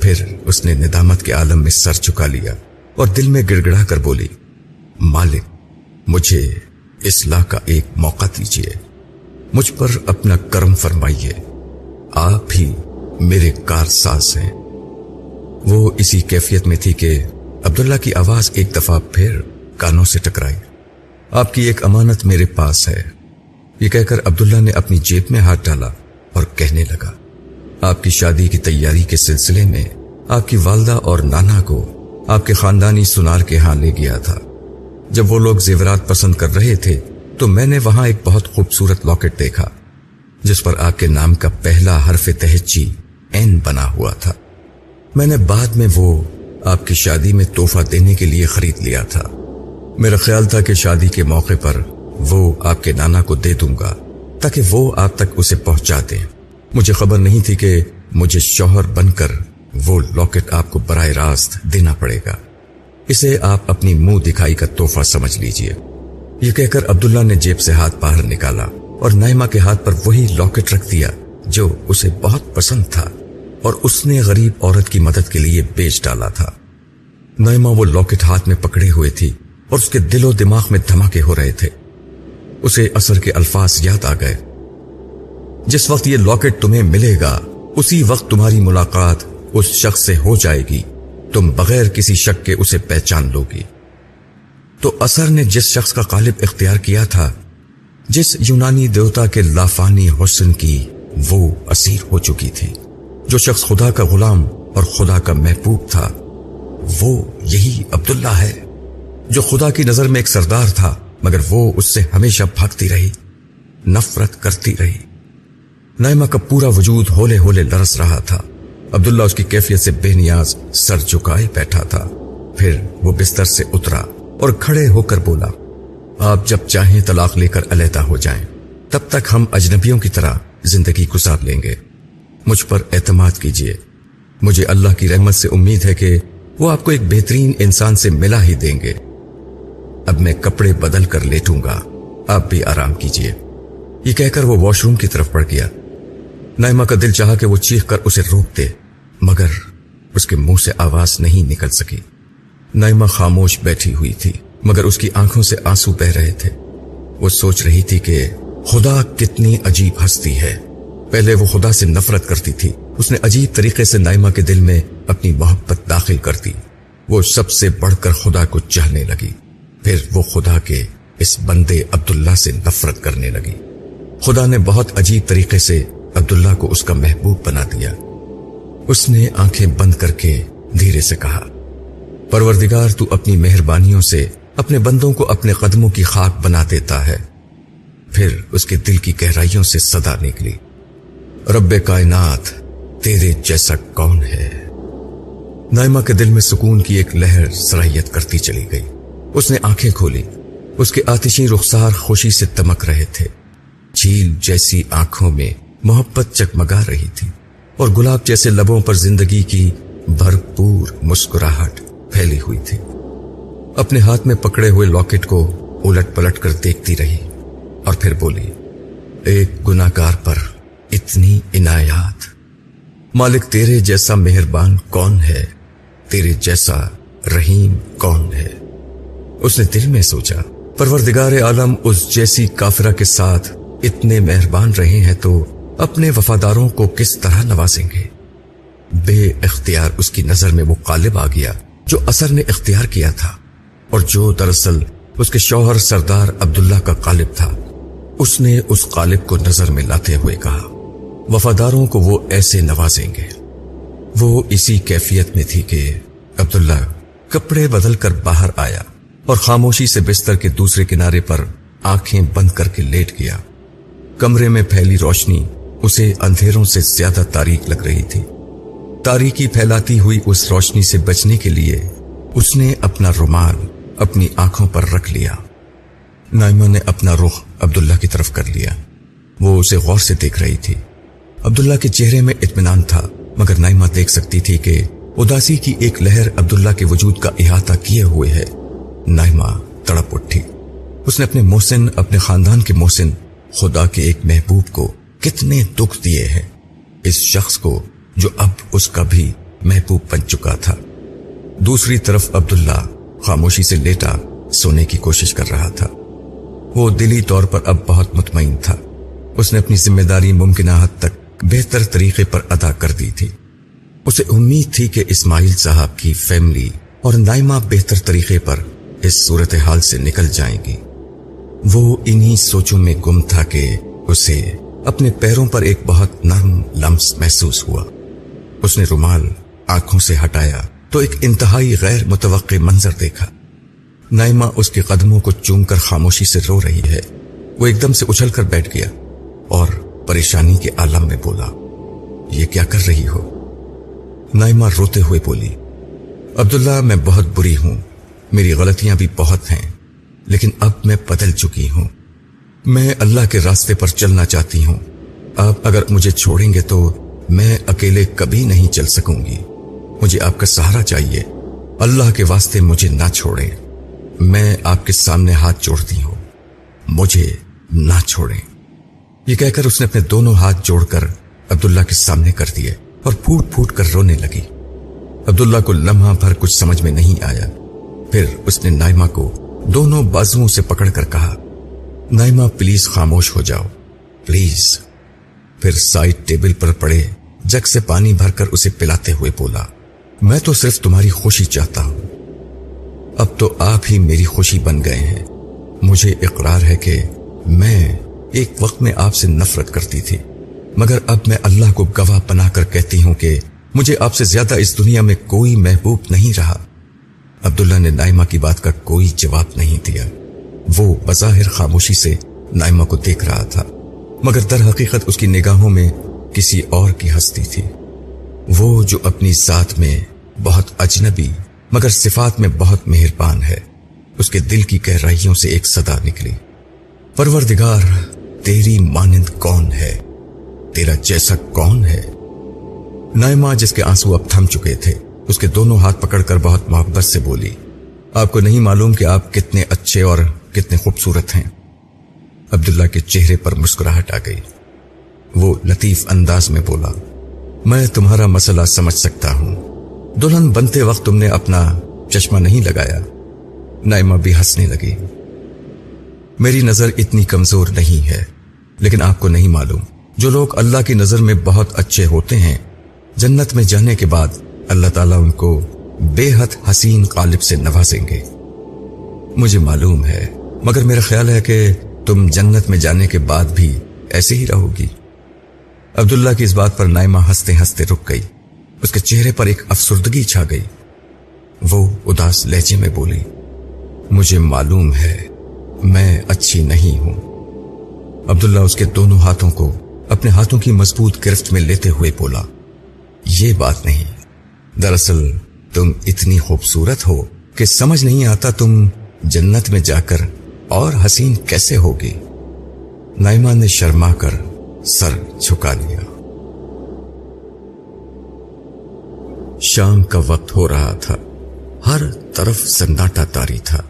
پھر اس نے ندامت کے عالم میں سر چکا لیا اور دل میں گڑ گڑا کر بولی، مالک، مجھے اصلاح کا ایک موقع دیجیے مجھ پر اپنا کرم فرمائیے۔ آپ ہی میرے کار ساز ہیں۔ وہ اسی کیفیت میں تھی کہ عبداللہ کی آواز ایک دفعہ پھر کانوں سے ٹکرائی۔ آپ کی ایک امانت میرے پاس ہے۔ یہ کہہ کر عبداللہ نے اپنی جیب میں ہاتھ ڈالا اور کہنے لگا، آپ کی شادی کی تیاری کے سلسلے میں آپ کی والدہ اور نانا کو آپ کے خاندانی سنار کے ہاں لے گیا تھا۔ جب وہ لوگ زیورات پسند کر رہے تھے، تو میں نے وہاں ایک بہت خوبصورت لاکٹ دیکھا، جس پر آپ کے نام کا پہلا حرف تہجی این بنا ہوا تھا۔ میں نے بعد میں وہ آپ کی شادی میں تحفہ دینے کے لیے خرید لیا تھا۔ میرا خیال تھا کہ شادی کے موقع پر وہ آپ کے نانا کو دے دوں گا، تاکہ وہ آپ تک اسے پہنچا دیں۔ مجھے خبر نہیں تھی کہ مجھے شوہر بن کر وہ لاکٹ آپ کو براہ راست دینا پڑے گا۔ اسے آپ اپنی منہ دکھائی کا تحفہ سمجھ لیجیے۔ یہ کہہ کر عبداللہ نے جیب سے ہاتھ باہر نکالا اور نائمہ کے ہاتھ پر وہی لاکٹ رکھ دیا جو اسے بہت پسند تھا اور اس نے غریب عورت کی مدد کے لیے بیچ ڈالا تھا۔ نائمہ وہ لاکٹ ہاتھ میں پکڑے ہوئے تھی اور اس کے دل و دماغ میں دھماکے ہو رہے تھے۔ اسے اثر کے الفاظ یاد آ گئے۔ جس وقت یہ لاکٹ تمہیں ملے گا، اسی وقت تمہاری ملاقات اس شخص سے ہو جائے گی۔ تم بغیر کسی شک کے اسے پہچان لو گی تو اثر نے جس شخص کا قالب اختیار کیا تھا، جس یونانی دیوتا کے لافانی حسن کی، وہ اسیر ہو چکی تھی۔ جو شخص خدا کا غلام اور خدا کا محبوب تھا، وہ یہی عبداللہ ہے۔ جو خدا کی نظر میں ایک سردار تھا، مگر وہ اس سے ہمیشہ بھاگتی رہی، نفرت کرتی رہی۔ نائمہ کا پورا وجود ہولے ہولے لرس رہا تھا۔ عبداللہ اس کی کیفیت سے بے نیاز سر چکائے بیٹھا تھا۔ پھر وہ بستر سے اترا اور کھڑے ہو کر بولا، آپ جب چاہیں طلاق لے کر علیحدہ ہو جائیں، تب تک ہم اجنبیوں کی طرح زندگی گزار لیں گے۔ مجھ پر اعتماد کیجیے مجھے اللہ کی رحمت سے امید ہے کہ وہ آپ کو ایک بہترین انسان سے ملا ہی دیں گے۔ اب میں کپڑے بدل کر لیٹوں گا۔ آپ بھی آرام کیجیے یہ کہہ کر وہ واش روم کی طرف پڑ گیا۔ نائمہ کا دل چاہا کہ وہ چیخ کر اسے روک دے۔ مگر اس کے منہ سے آواز نہیں نکل سکی۔ نائمہ خاموش بیٹھی ہوئی تھی، مگر اس کی آنکھوں سے آنسو بہ رہے تھے۔ وہ سوچ رہی تھی کہ خدا کتنی عجیب ہستی ہے۔ پہلے وہ خدا سے نفرت کرتی تھی۔ اس نے عجیب طریقے سے نائمہ کے دل میں اپنی محبت داخل کر دی۔ وہ سب سے بڑھ کر خدا کو چاہنے لگی۔ پھر وہ خدا کے اس بندے عبداللہ سے نفرت کرنے لگی۔ خدا نے بہت عجیب طریقے سے عبداللہ کو اس کا محبوب بنا دیا۔ اس نے آنکھیں بند کر کے دھیرے سے کہا، پروردگار تو اپنی مہربانیوں سے اپنے بندوں کو اپنے قدموں کی خاک بنا دیتا ہے. پھر اس کے دل کی گہرائیوں سے صدا نکلی، رب کائنات تیرے جیسا کون ہے؟ نائمہ کے دل میں سکون کی ایک لہر سرحیت کرتی چلی گئی۔ اس نے آنکھیں کھولی، اس کے آتشی رخسار خوشی سے تمک رہے تھے۔ جھیل جیسی آنکھوں میں محبت چکمگا رہی تھی۔ اور گلاب جیسے لبوں پر زندگی کی بھرپور مسکراہٹ پھیلی ہوئی تھی۔ اپنے ہاتھ میں پکڑے ہوئے لاکٹ کو الٹ پلٹ کر دیکھتی رہی اور پھر بولی، ایک گناگار پر اتنی عنایات۔ مالک، تیرے جیسا مہربان کون ہے؟ تیرے جیسا رحیم کون ہے؟ اس نے دل میں سوچا، پروردگار عالم، اس جیسی کافرہ کے ساتھ اتنے مہربان رہے ہیں تو اپنے وفاداروں کو کس طرح نوازیں گے؟ بے اختیار اس کی نظر میں وہ قالب آ گیا جو اثر نے اختیار کیا تھا اور جو دراصل اس کے شوہر سردار عبداللہ کا قالب تھا۔ اس نے اس قالب کو نظر میں لاتے ہوئے کہا، وفاداروں کو وہ ایسے نوازیں گے۔ وہ اسی کیفیت میں تھی کہ عبداللہ کپڑے بدل کر باہر آیا اور خاموشی سے بستر کے دوسرے کنارے پر آنکھیں بند کر کے لیٹ گیا۔ کمرے میں پھیلی روشنی اسے اندھیروں سے زیادہ تاریخ لگ رہی تھی۔ تاریخی پھیلاتی ہوئی اس روشنی سے بچنے کے لیے اس نے اپنا رومال اپنی آنکھوں پر رکھ لیا۔ نائمہ نے اپنا رخ عبداللہ کی طرف کر لیا۔ وہ اسے غور سے دیکھ رہی تھی۔ عبداللہ کے چہرے میں اطمینان تھا، مگر نائمہ دیکھ سکتی تھی کہ اداسی کی ایک لہر عبداللہ کے وجود کا احاطہ کیے ہوئے ہے۔ نائمہ تڑپ اٹھی۔ اس نے اپنے محسن، اپنے خاندان کے محسن خدا کے ایک محبوب کو کتنے دکھ دیے ہیں اس شخص کو جو اب اس کا بھی محبوب بن چکا تھا۔ دوسری طرف عبداللہ خاموشی سے لیٹا سونے کی کوشش کر رہا تھا۔ وہ دلی طور پر اب بہت مطمئن تھا۔ اس نے اپنی ذمہ داری ممکنہ حد تک بہتر طریقے پر ادا کر دی تھی۔ اسے امید تھی کہ اسماعیل صاحب کی فیملی اور نائمہ بہتر طریقے پر اس صورتحال سے نکل جائیں گی۔ وہ انہی سوچوں میں گم تھا کہ اسے اپنے پیروں پر ایک بہت نرم لمس محسوس ہوا۔ اس نے رومال آنکھوں سے ہٹایا تو ایک انتہائی غیر متوقع منظر دیکھا۔ نائمہ اس کے قدموں کو چوم کر خاموشی سے رو رہی ہے۔ وہ ایک دم سے اچھل کر بیٹھ گیا اور پریشانی کے عالم میں بولا، یہ کیا کر رہی ہو؟ نائمہ روتے ہوئے بولی، عبداللہ، میں بہت بری ہوں۔ میری غلطیاں بھی بہت ہیں، لیکن اب میں بدل چکی ہوں۔ میں اللہ کے راستے پر چلنا چاہتی ہوں۔ آپ اگر مجھے چھوڑیں گے تو میں اکیلے کبھی نہیں چل سکوں گی۔ مجھے آپ کا سہارا چاہیے۔ اللہ کے واسطے مجھے نہ چھوڑیں۔ میں آپ کے سامنے ہاتھ جوڑتی ہوں۔ مجھے نہ چھوڑیں۔ یہ کہہ کر اس نے اپنے دونوں ہاتھ جوڑ کر عبداللہ کے سامنے کر دیے اور پھوٹ پھوٹ کر رونے لگی۔ عبداللہ کو لمحہ بھر کچھ سمجھ میں نہیں آیا۔ پھر اس نے نائمہ کو دونوں بازوؤں سے پکڑ کر کہا نائمہ پلیز خاموش ہو جاؤ۔ پلیز۔ پھر سائڈ ٹیبل پر پڑے، جگ سے پانی بھر کر اسے پلاتے ہوئے بولا، میں تو صرف تمہاری خوشی چاہتا ہوں۔ اب تو آپ ہی میری خوشی بن گئے ہیں۔ مجھے اقرار ہے کہ میں ایک وقت میں آپ سے نفرت کرتی تھی، مگر اب میں اللہ کو گواہ بنا کر کہتی ہوں کہ مجھے آپ سے زیادہ اس دنیا میں کوئی محبوب نہیں رہا۔ عبداللہ نے نائمہ کی بات کا کوئی جواب نہیں دیا۔ وہ بظاہر خاموشی سے نائمہ کو دیکھ رہا تھا، مگر در حقیقت اس کی نگاہوں میں کسی اور کی ہستی تھی۔ وہ جو اپنی ذات میں بہت اجنبی، مگر صفات میں بہت مہربان ہے، اس کے دل کی گہرائیوں سے ایک صدا نکلی۔ پروردگار، تیری مانند کون ہے؟ تیرا جیسا کون ہے؟ نائمہ، جس کے آنسو اب تھم چکے تھے، اس کے دونوں ہاتھ پکڑ کر بہت محبت سے بولی، آپ کو نہیں معلوم کہ آپ کتنے اچھے اور کتنے خوبصورت ہیں۔ عبداللہ کے چہرے پر مسکراہٹ آ گئی۔ وہ لطیف انداز میں بولا، میں تمہارا مسئلہ سمجھ سکتا ہوں۔ دلہن بنتے وقت تم نے اپنا چشمہ نہیں لگایا۔ نائمہ بھی ہنسنے لگی۔ میری نظر اتنی کمزور نہیں ہے، لیکن آپ کو نہیں معلوم۔ جو لوگ اللہ کی نظر میں بہت اچھے ہوتے ہیں، جنت میں جانے کے بعد اللہ تعالیٰ ان کو بے حد حسین قالب سے نوازیں گے۔ مجھے معلوم ہے مگر میرا خیال ہے کہ تم جنت میں جانے کے بعد بھی ایسے ہی رہو گی۔ عبداللہ کی اس بات پر نائمہ ہنستے ہنستے رک گئی۔ اس کے چہرے پر ایک افسردگی چھا گئی۔ وہ اداس لہجے میں بولی، مجھے معلوم ہے میں اچھی نہیں ہوں۔ عبداللہ اس کے دونوں ہاتھوں کو اپنے ہاتھوں کی مضبوط گرفت میں لیتے ہوئے بولا، یہ بات نہیں۔ دراصل تم اتنی خوبصورت ہو کہ سمجھ نہیں آتا تم جنت میں جا کر اور حسین کیسے ہوگی؟ نائمہ نے شرما کر سر چھکا لیا۔ شام کا وقت ہو رہا تھا۔ ہر طرف سناٹا تاری تھا۔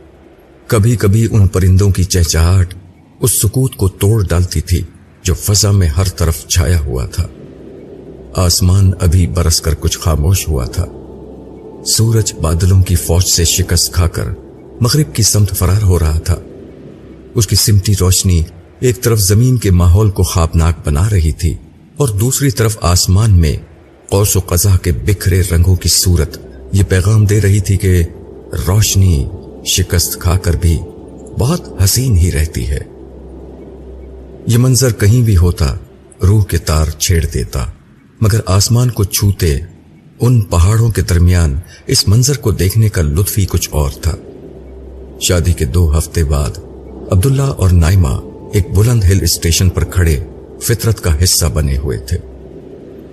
کبھی کبھی ان پرندوں کی چہچہاٹ اس سکوت کو توڑ ڈالتی تھی جو فضا میں ہر طرف چھایا ہوا تھا۔ آسمان ابھی برس کر کچھ خاموش ہوا تھا۔ سورج بادلوں کی فوج سے شکست کھا کر مغرب کی سمت فرار ہو رہا تھا۔ اس کی سمٹی روشنی ایک طرف زمین کے ماحول کو خوابناک بنا رہی تھی اور دوسری طرف آسمان میں قوس و قزا کے بکھرے رنگوں کی صورت یہ پیغام دے رہی تھی کہ روشنی شکست کھا کر بھی بہت حسین ہی رہتی ہے۔ یہ منظر کہیں بھی ہوتا، روح کے تار چھیڑ دیتا، مگر آسمان کو چھوتے ان پہاڑوں کے درمیان اس منظر کو دیکھنے کا لطف ہی کچھ اور تھا۔ شادی کے دو ہفتے بعد عبداللہ اور نائمہ ایک بلند ہل اسٹیشن پر کھڑے فطرت کا حصہ بنے ہوئے تھے۔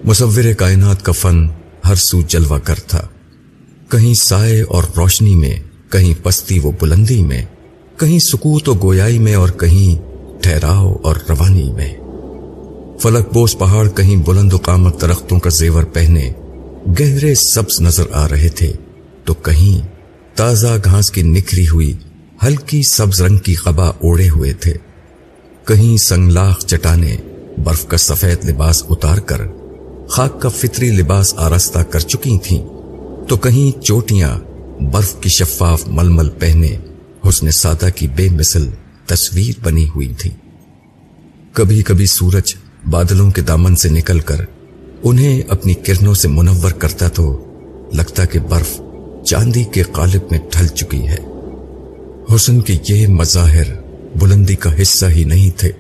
مصور کائنات کا فن ہر سو جلوہ کر تھا۔ کہیں سائے اور روشنی میں، کہیں پستی و بلندی میں، کہیں سکوت و گویائی میں اور کہیں ٹھہراؤ اور روانی میں۔ فلک بوس پہاڑ کہیں بلند و قامت درختوں کا زیور پہنے گہرے سبز نظر آ رہے تھے، تو کہیں تازہ گھاس کی نکری ہوئی ہلکی سبز رنگ کی قبا اوڑے ہوئے تھے۔ کہیں سنگلاخ چٹانے برف کا سفید لباس اتار کر خاک کا فطری لباس آرستہ کر چکی تھیں، تو کہیں چوٹیاں برف کی شفاف ململ پہنے حسن سادہ کی بے مثل تصویر بنی ہوئی تھی کبھی کبھی سورج بادلوں کے دامن سے نکل کر انہیں اپنی کرنوں سے منور کرتا تو لگتا کہ برف چاندی کے قالب میں ڈھل چکی ہے۔ حسن کے یہ مظاہر بلندی کا حصہ ہی نہیں تھے۔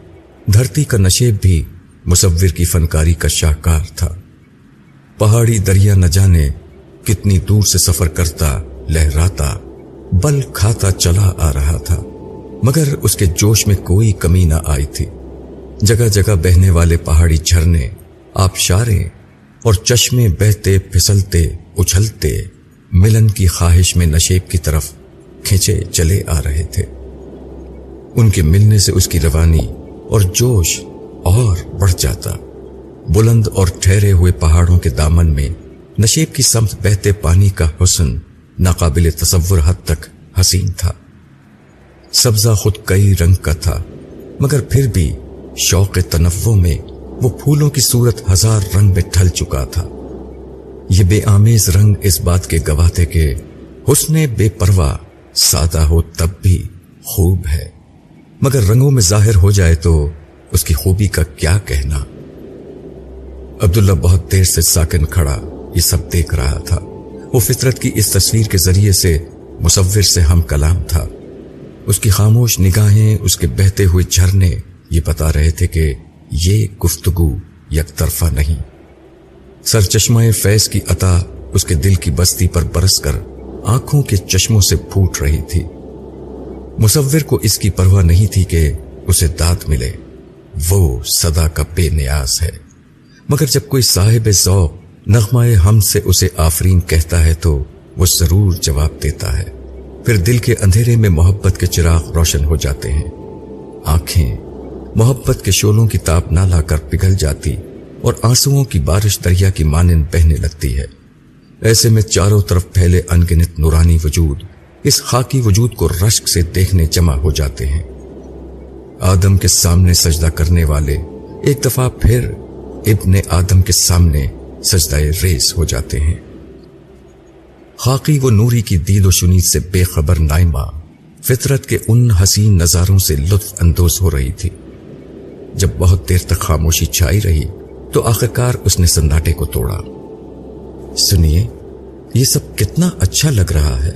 دھرتی کا نشیب بھی مصور کی فنکاری کا شاہکار تھا۔ پہاڑی دریا نہ جانے کتنی دور سے سفر کرتا، لہراتا، بل کھاتا چلا آ رہا تھا۔ مگر اس کے جوش میں کوئی کمی نہ آئی تھی۔ جگہ جگہ بہنے والے پہاڑی جھرنے آبشارے اور چشمے بہتے پھسلتے، اچھلتے، ملن کی خواہش میں نشیب کی طرف کھینچے چلے آ رہے تھے۔ ان کے ملنے سے اس کی روانی اور جوش اور بڑھ جاتا۔ بلند اور ٹھہرے ہوئے پہاڑوں کے دامن میں نشیب کی سمت بہتے پانی کا حسن ناقابل تصور حد تک حسین تھا۔ سبزہ خود کئی رنگ کا تھا، مگر پھر بھی شوق تنوع میں وہ پھولوں کی صورت ہزار رنگ میں ٹھل چکا تھا۔ یہ بے آمیز رنگ اس بات کے گواہ تھے کہ حسن بے پرواہ سادہ ہو تب بھی خوب ہے۔ مگر رنگوں میں ظاہر ہو جائے تو اس کی خوبی کا کیا کہنا۔ عبداللہ بہت دیر سے ساکن کھڑا یہ سب دیکھ رہا تھا۔ وہ فطرت کی اس تصویر کے ذریعے سے مصور سے ہم کلام تھا۔ اس کی خاموش نگاہیں، اس کے بہتے ہوئے جھرنے یہ بتا رہے تھے کہ یہ گفتگو یک طرفہ نہیں۔ سر چشمہ فیض کی عطا اس کے دل کی بستی پر برس کر آنکھوں کے چشموں سے پھوٹ رہی تھی۔ مصور کو اس کی پرواہ نہیں تھی کہ اسے داد ملے۔ وہ صدا کا بے نیاز ہے۔ مگر جب کوئی صاحب ذوق نغمہ ہم سے اسے آفرین کہتا ہے تو وہ ضرور جواب دیتا ہے۔ پھر دل کے اندھیرے میں محبت کے چراغ روشن ہو جاتے ہیں۔ آنکھیں محبت کے شولوں کی تاپ نہ لا کر پگھل جاتی اور آنسوؤں کی بارش دریا کی مانند بہنے لگتی ہے۔ ایسے میں چاروں طرف پھیلے انگنت نورانی وجود، اس خاکی وجود کو رشک سے دیکھنے جمع ہو جاتے ہیں۔ آدم کے سامنے سجدہ کرنے والے، ایک دفعہ پھر ابن آدم کے سامنے سجدہ ریس ہو جاتے ہیں۔ خاکی و نوری کی دید و شنید سے بے خبر نائمہ، فطرت کے ان حسین نظاروں سے لطف اندوز ہو رہی تھی۔ جب بہت دیر تک خاموشی چھائی رہی، تو آخرکار اس نے سناٹے کو توڑا۔ سنیے، یہ سب کتنا اچھا لگ رہا ہے۔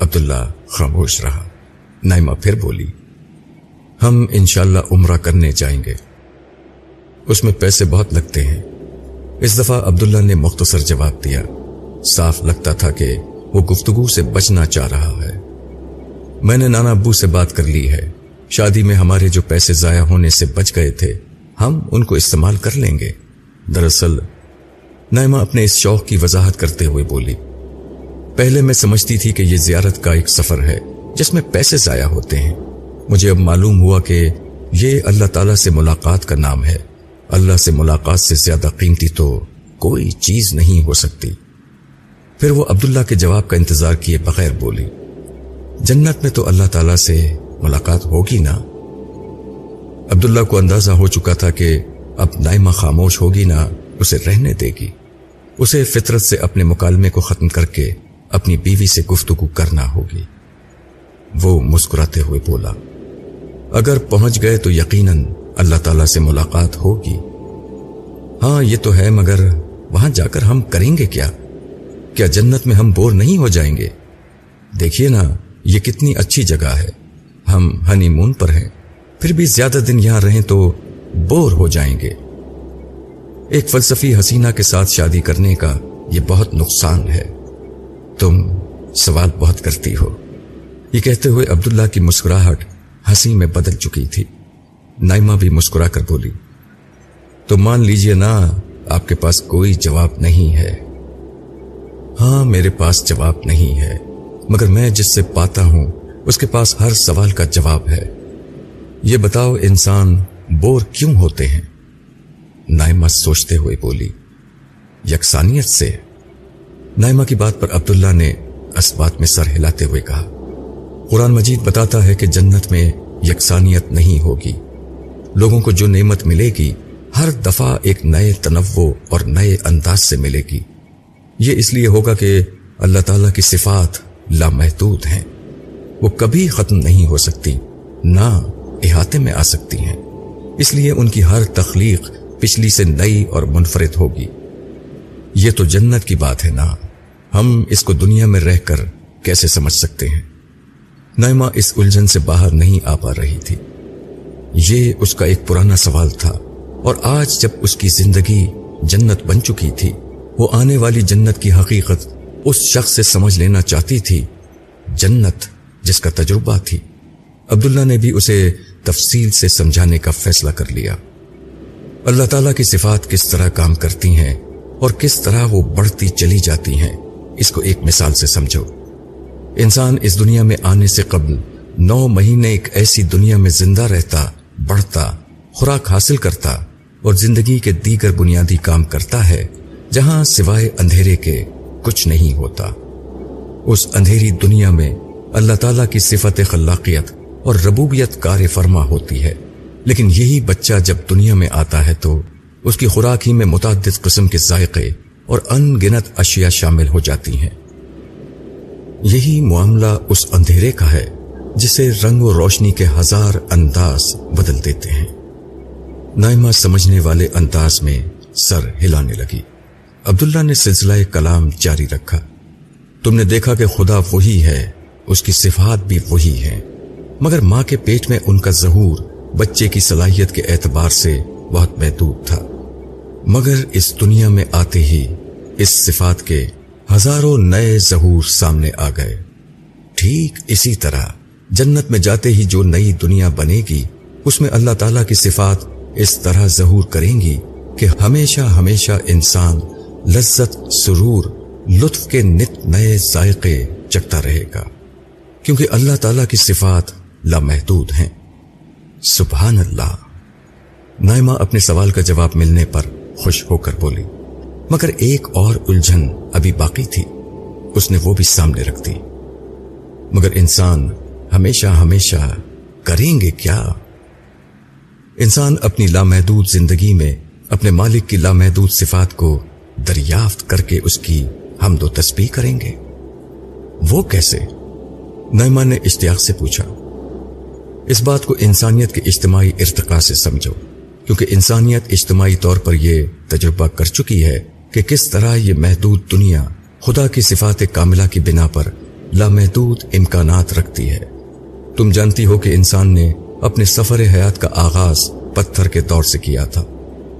عبداللہ خاموش رہا۔ نائمہ پھر بولی، ہم انشاءاللہ عمرہ کرنے جائیں گے۔ اس میں پیسے بہت لگتے ہیں۔ اس دفعہ عبداللہ نے مختصر جواب دیا۔ صاف لگتا تھا کہ وہ گفتگو سے بچنا چاہ رہا ہے۔ میں نے نانا ابو سے بات کر لی ہے۔ شادی میں ہمارے جو پیسے ضائع ہونے سے بچ گئے تھے، ہم ان کو استعمال کر لیں گے۔ دراصل نائمہ اپنے اس شوق کی وضاحت کرتے ہوئے بولی، پہلے میں سمجھتی تھی کہ یہ زیارت کا ایک سفر ہے جس میں پیسے ضائع ہوتے ہیں۔ مجھے اب معلوم ہوا کہ یہ اللہ تعالیٰ سے ملاقات کا نام ہے۔ اللہ سے ملاقات سے زیادہ قیمتی تو کوئی چیز نہیں ہو سکتی۔ پھر وہ عبداللہ کے جواب کا انتظار کیے بغیر بولی، جنت میں تو اللہ تعالی سے ملاقات ہوگی نا؟ عبداللہ کو اندازہ ہو چکا تھا کہ اب نائمہ خاموش ہوگی نا؟ اسے رہنے دے گی۔ اسے فطرت سے اپنے مکالمے کو ختم کر کے اپنی بیوی سے گفتگو کرنا ہوگی۔ وہ مسکراتے ہوئے بولا، اگر پہنچ گئے تو یقیناً اللہ تعالی سے ملاقات ہوگی۔ ہاں یہ تو ہے، مگر وہاں جا کر ہم کریں گے کیا؟ کیا جنت میں ہم بور نہیں ہو جائیں گے؟ دیکھیے نا، یہ کتنی اچھی جگہ ہے۔ ہم ہنی مون پر ہیں۔ پھر بھی زیادہ دن یہاں رہیں تو بور ہو جائیں گے۔ ایک فلسفی حسینہ کے ساتھ شادی کرنے کا یہ بہت نقصان ہے۔ تم سوال بہت کرتی ہو۔ یہ کہتے ہوئے عبداللہ کی مسکراہٹ ہنسی میں بدل چکی تھی۔ نائمہ بھی مسکرا کر بولی، تو مان لیجیے نا، آپ کے پاس کوئی جواب نہیں ہے۔ ہاں میرے پاس جواب نہیں ہے، مگر میں جس سے پاتا ہوں، اس کے پاس ہر سوال کا جواب ہے۔ یہ بتاؤ انسان بور کیوں ہوتے ہیں؟ نائمہ سوچتے ہوئے بولی، یکسانیت سے؟ نائمہ کی بات پر عبداللہ نے اس بات میں سر ہلاتے ہوئے کہا، قرآن مجید بتاتا ہے کہ جنت میں یکسانیت نہیں ہوگی۔ لوگوں کو جو نعمت ملے گی، ہر دفعہ ایک نئے تنوع اور نئے انداز سے ملے گی۔ یہ اس لیے ہوگا کہ اللہ تعالی کی صفات لامحدود ہیں۔ وہ کبھی ختم نہیں ہو سکتی، نہ احاطے میں آ سکتی ہیں۔ اس لیے ان کی ہر تخلیق پچھلی سے نئی اور منفرد ہوگی۔ یہ تو جنت کی بات ہے نا۔ ہم اس کو دنیا میں رہ کر کیسے سمجھ سکتے ہیں؟ نائمہ اس الجھن سے باہر نہیں آ پا رہی تھی۔ یہ اس کا ایک پرانا سوال تھا۔ اور آج جب اس کی زندگی جنت بن چکی تھی، وہ آنے والی جنت کی حقیقت اس شخص سے سمجھ لینا چاہتی تھی۔ جنت جس کا تجربہ تھی۔ عبداللہ نے بھی اسے تفصیل سے سمجھانے کا فیصلہ کر لیا۔ اللہ تعالیٰ کی صفات کس طرح کام کرتی ہیں اور کس طرح وہ بڑھتی چلی جاتی ہیں، اس کو ایک مثال سے سمجھو۔ انسان اس دنیا میں آنے سے قبل نو مہینے ایک ایسی دنیا میں زندہ رہتا، بڑھتا، خوراک حاصل کرتا اور زندگی کے دیگر بنیادی کام کرتا ہے، جہاں سوائے اندھیرے کے کچھ نہیں ہوتا۔ اس اندھیری دنیا میں اللہ تعالیٰ کی صفت خلاقیت اور ربوبیت کار فرما ہوتی ہے۔ لیکن یہی بچہ جب دنیا میں آتا ہے تو اس کی خوراک ہی میں متعدد قسم کے ذائقے اور ان گنت اشیاء شامل ہو جاتی ہیں۔ یہی معاملہ اس اندھیرے کا ہے جسے رنگ و روشنی کے ہزار انداز بدل دیتے ہیں۔ نائمہ سمجھنے والے انداز میں سر ہلانے لگی۔ عبداللہ نے سلسلہ کلام جاری رکھا۔ تم نے دیکھا کہ خدا وہی ہے، اس کی صفات بھی وہی ہے مگر ماں کے پیٹ میں ان کا ظہور بچے کی صلاحیت کے اعتبار سے بہت محدود تھا۔ مگر اس دنیا میں آتے ہی اس صفات کے ہزاروں نئے ظہور سامنے آ گئے۔ ٹھیک اسی طرح جنت میں جاتے ہی جو نئی دنیا بنے گی، اس میں اللہ تعالی کی صفات اس طرح ظہور کریں گی کہ ہمیشہ ہمیشہ انسان لذت، سرور، لطف کے نت نئے ذائقے چکتا رہے گا۔ کیونکہ اللہ تعالی کی صفات لامحدود ہیں۔ سبحان اللہ۔ نائمہ اپنے سوال کا جواب ملنے پر خوش ہو کر بولی، مگر ایک اور الجھن ابھی باقی تھی، اس نے وہ بھی سامنے رکھ دی۔ مگر انسان ہمیشہ ہمیشہ کریں گے کیا؟ انسان اپنی لامحدود زندگی میں اپنے مالک کی لامحدود صفات کو دریافت کر کے اس کی ہم دو تسبیح کریں گے۔ وہ کیسے؟ نیما نے اشتیاق سے پوچھا۔ اس بات کو انسانیت کے اجتماعی ارتقاء سے سمجھو، کیونکہ انسانیت اجتماعی طور پر یہ تجربہ کر چکی ہے کہ کس طرح یہ محدود دنیا خدا کی صفات کاملہ کی بنا پر لامحدود امکانات رکھتی ہے۔ تم جانتی ہو کہ انسان نے اپنے سفر حیات کا آغاز پتھر کے دور سے کیا تھا۔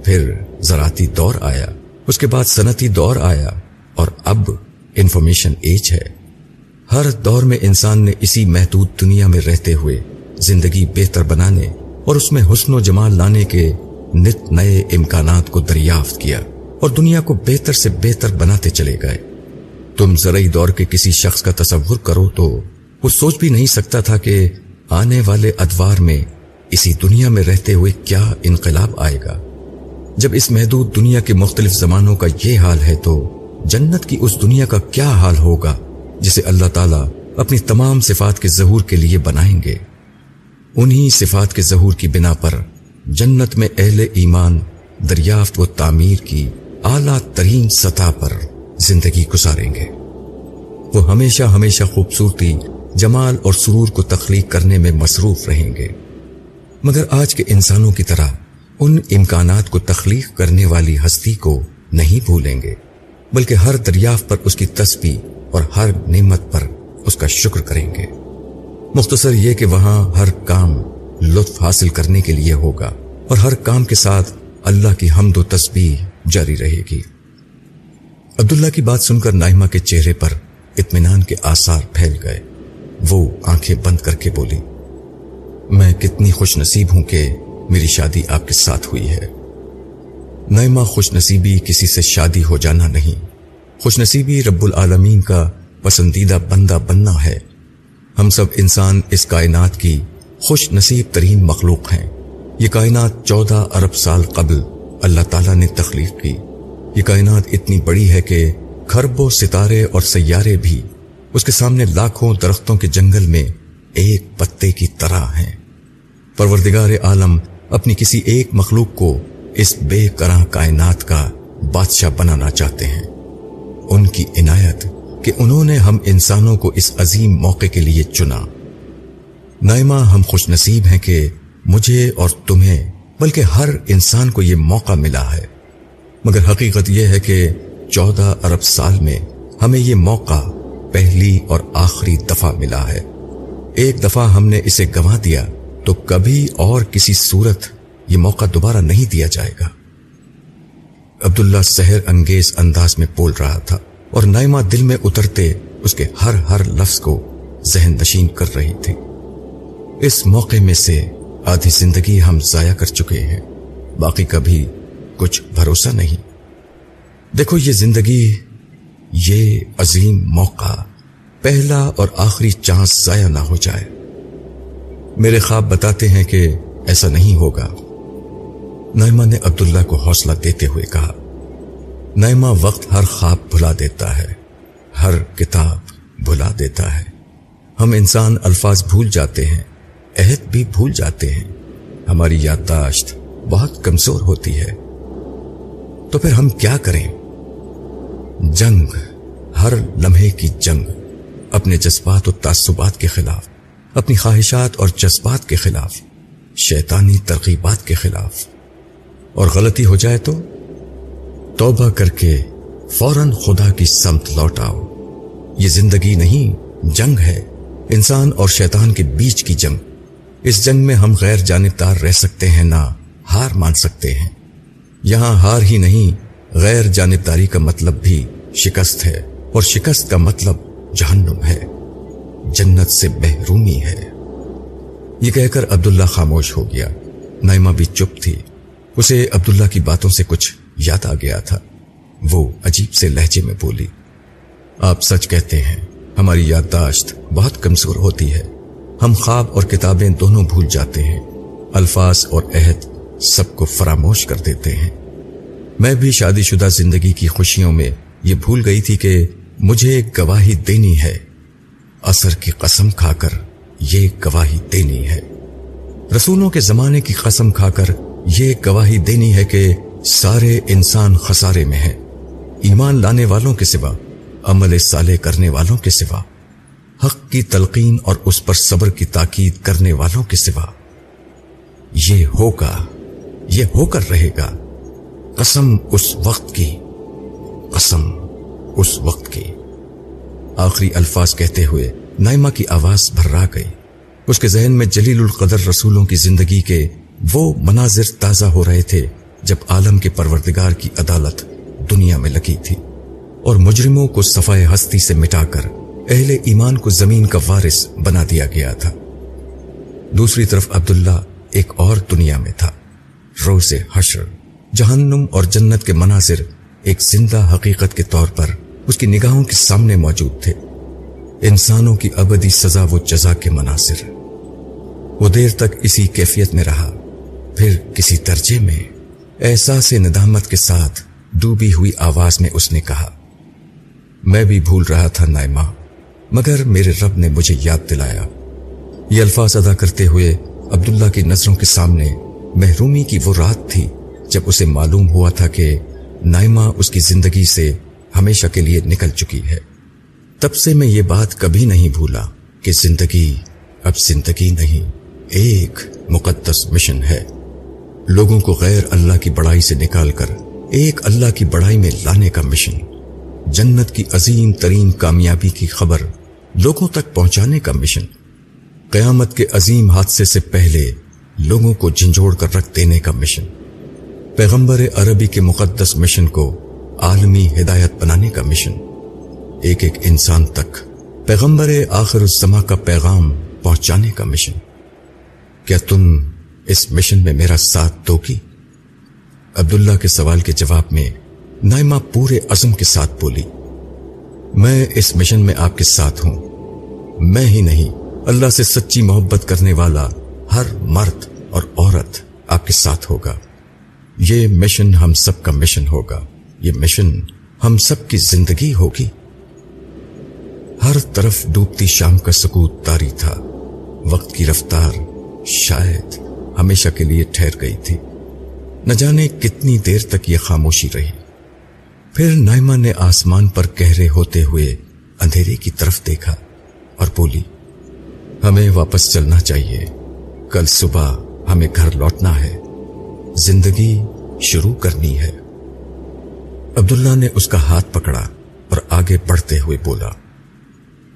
پھر زراعتی دور آیا، اس کے بعد صنعتی دور آیا، اور اب انفارمیشن ایج ہے۔ ہر دور میں انسان نے اسی محدود دنیا میں رہتے ہوئے زندگی بہتر بنانے اور اس میں حسن و جمال لانے کے نت نئے امکانات کو دریافت کیا اور دنیا کو بہتر سے بہتر بناتے چلے گئے۔ تم زرعی دور کے کسی شخص کا تصور کرو تو وہ سوچ بھی نہیں سکتا تھا کہ آنے والے ادوار میں اسی دنیا میں رہتے ہوئے کیا انقلاب آئے گا۔ جب اس محدود دنیا کے مختلف زمانوں کا یہ حال ہے تو جنت کی اس دنیا کا کیا حال ہوگا جسے اللہ تعالیٰ اپنی تمام صفات کے ظہور کے لیے بنائیں گے؟ انہی صفات کے ظہور کی بنا پر جنت میں اہل ایمان، دریافت و تعمیر کی اعلی ترین سطح پر زندگی گزاریں گے۔ وہ ہمیشہ ہمیشہ خوبصورتی، جمال اور سرور کو تخلیق کرنے میں مصروف رہیں گے۔ مگر آج کے انسانوں کی طرح ان امکانات کو تخلیق کرنے والی ہستی کو نہیں بھولیں گے، بلکہ ہر دریافت پر اس کی تسبیح اور ہر نعمت پر اس کا شکر کریں گے۔ مختصر یہ کہ وہاں ہر کام لطف حاصل کرنے کے لیے ہوگا اور ہر کام کے ساتھ اللہ کی حمد و تسبیح جاری رہے گی۔ عبداللہ کی بات سن کر نائمہ کے چہرے پر اطمینان کے آثار پھیل گئے۔ وہ آنکھیں بند کر کے بولی، میں کتنی خوش نصیب ہوں کہ میری شادی آپ کے ساتھ ہوئی ہے۔ نئیما خوش نصیبی کسی سے شادی ہو جانا نہیں۔ خوش نصیبی رب العالمین کا پسندیدہ بندہ بننا ہے۔ ہم سب انسان اس کائنات کی خوش نصیب ترین مخلوق ہیں۔ یہ کائنات چودہ ارب سال قبل اللہ تعالیٰ نے تخلیق کی۔ یہ کائنات اتنی بڑی ہے کہ کھربوں، ستارے اور سیارے بھی اس کے سامنے لاکھوں درختوں کے جنگل میں ایک پتے کی طرح ہیں۔ پروردگار عالم اپنی کسی ایک مخلوق کو اس بے کراں کائنات کا بادشاہ بنانا چاہتے ہیں۔ ان کی عنایت کہ انہوں نے ہم انسانوں کو اس عظیم موقع کے لیے چنا۔ نائمہ، ہم خوش نصیب ہیں کہ مجھے اور تمہیں، بلکہ ہر انسان کو یہ موقع ملا ہے۔ مگر حقیقت یہ ہے کہ چودہ ارب سال میں ہمیں یہ موقع پہلی اور آخری دفعہ ملا ہے۔ ایک دفعہ ہم نے اسے گنوا دیا تو کبھی اور کسی صورت یہ موقع دوبارہ نہیں دیا جائے گا۔ عبداللہ سحر انگیز انداز میں بول رہا تھا۔ اور نائمہ دل میں اترتے اس کے ہر ہر لفظ کو ذہن نشین کر رہی تھی۔ اس موقع میں سے آدھی زندگی ہم ضائع کر چکے ہیں، باقی کبھی کچھ بھروسہ نہیں۔ دیکھو یہ زندگی، یہ عظیم موقع پہلا اور آخری چانس ضائع نہ ہو جائے۔ میرے خواب بتاتے ہیں کہ ایسا نہیں ہوگا۔ نائمہ نے عبداللہ کو حوصلہ دیتے ہوئے کہا نائمہ وقت ہر خواب بھلا دیتا ہے، ہر کتاب بھلا دیتا ہے۔ ہم انسان الفاظ بھول جاتے ہیں، عہد بھی بھول جاتے ہیں۔ ہماری یادداشت بہت کمزور ہوتی ہے۔ تو پھر ہم کیا کریں؟ جنگ، ہر لمحے کی جنگ، اپنے جذبات و تعصبات کے خلاف، اپنی خواہشات اور جذبات کے خلاف، شیطانی ترغیبات کے خلاف۔ اور غلطی ہو جائے تو؟ توبہ کر کے فوراً خدا کی سمت لوٹ آؤ۔ یہ زندگی نہیں، جنگ ہے۔ انسان اور شیطان کے بیچ کی جنگ۔ اس جنگ میں ہم غیر جانبدار رہ سکتے ہیں، نہ ہار مان سکتے ہیں۔ یہاں ہار ہی نہیں، غیر جانبداری کا مطلب بھی شکست ہے۔ اور شکست کا مطلب جہنم ہے۔ جنت سے محرومی ہے۔ یہ کہہ کر عبداللہ خاموش ہو گیا۔ نائمہ بھی چپ تھی۔ اسے عبداللہ کی باتوں سے کچھ یاد آ گیا تھا۔ وہ عجیب سے لہجے میں بولی، آپ سچ کہتے ہیں، ہماری یادداشت بہت کمزور ہوتی ہے۔ ہم خواب اور کتابیں دونوں بھول جاتے ہیں۔ الفاظ اور عہد سب کو فراموش کر دیتے ہیں۔ میں بھی شادی شدہ زندگی کی خوشیوں میں یہ بھول گئی تھی کہ مجھے گواہی دینی ہے۔ اثر کی قسم کھا کر یہ گواہی دینی ہے۔ رسولوں کے زمانے کی قسم کھا کر یہ گواہی دینی ہے کہ سارے انسان خسارے میں ہیں۔ ایمان لانے والوں کے سوا، عمل صالح کرنے والوں کے سوا، حق کی تلقین اور اس پر صبر کی تاکید کرنے والوں کے سوا۔ یہ ہوگا، یہ ہو کر رہے گا۔ قسم اس وقت کی، قسم اس وقت کی۔ آخری الفاظ کہتے ہوئے نائمہ کی آواز بھرا گئی۔ اس کے ذہن میں جلیل القدر رسولوں کی زندگی کے وہ مناظر تازہ ہو رہے تھے۔ جب عالم کے پروردگار کی عدالت دنیا میں لگی تھی اور مجرموں کو صفائے ہستی سے مٹا کر اہل ایمان کو زمین کا وارث بنا دیا گیا تھا۔ دوسری طرف عبداللہ ایک اور دنیا میں تھا، روز حشر۔ جہنم اور جنت کے مناظر ایک زندہ حقیقت کے طور پر اس کی نگاہوں کے سامنے موجود تھے۔ انسانوں کی ابدی سزا و جزا کے مناظر۔ وہ دیر تک اسی کیفیت میں رہا، پھر کسی درجے میں احساس ندامت کے ساتھ ڈوبی ہوئی آواز میں اس نے کہا، میں بھی بھول رہا تھا نائمہ، مگر میرے رب نے مجھے یاد دلایا. یہ الفاظ ادا کرتے ہوئے عبداللہ کی نظروں کے سامنے محرومی کی وہ رات تھی جب اسے معلوم ہوا تھا کہ نائمہ اس کی زندگی سے ہمیشہ کے لیے نکل چکی ہے۔ تب سے میں یہ بات کبھی نہیں بھولا کہ زندگی اب زندگی نہیں، ایک مقدس مشن ہے۔ لوگوں کو غیر اللہ کی بڑائی سے نکال کر ایک اللہ کی بڑائی میں لانے کا مشن، جنت کی عظیم ترین کامیابی کی خبر لوگوں تک پہنچانے کا مشن۔ قیامت کے عظیم حادثے سے پہلے لوگوں کو جھنجھوڑ کر رکھ دینے کا مشن۔ پیغمبر عربی کے مقدس مشن کو عالمی ہدایت بنانے کا مشن۔ ایک ایک انسان تک پیغمبر آخر السما کا پیغام پہنچانے کا مشن۔ کیا تم اس مشن میں میرا ساتھ دو گی؟ عبداللہ کے سوال کے جواب میں نائمہ پورے عزم کے ساتھ بولی، میں اس مشن میں آپ کے ساتھ ہوں۔ میں ہی نہیں، اللہ سے سچی محبت کرنے والا ہر مرد اور عورت آپ کے ساتھ ہوگا۔ یہ مشن ہم سب کا مشن ہوگا، یہ مشن ہم سب کی زندگی ہوگی۔ ہر طرف ڈوبتی شام کا سکوت تاری تھا، وقت کی رفتار شاید ہمیشہ کے لیے ٹھہر گئی تھی۔ نہ جانے کتنی دیر تک یہ خاموشی رہی۔ پھر نائمہ نے آسمان پر گہرے ہوتے ہوئے اندھیرے کی طرف دیکھا اور بولی، ہمیں واپس چلنا چاہیے۔ کل صبح ہمیں گھر لوٹنا ہے۔ زندگی شروع کرنی ہے۔ عبداللہ نے اس کا ہاتھ پکڑا اور آگے بڑھتے ہوئے بولا،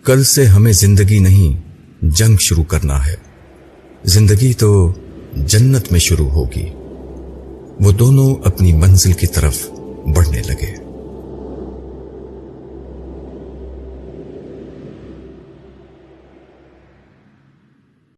کل سے ہمیں زندگی نہیں، جنگ شروع کرنا ہے۔ زندگی تو جنت میں شروع ہوگی۔ وہ دونوں اپنی منزل کی طرف بڑھنے لگے۔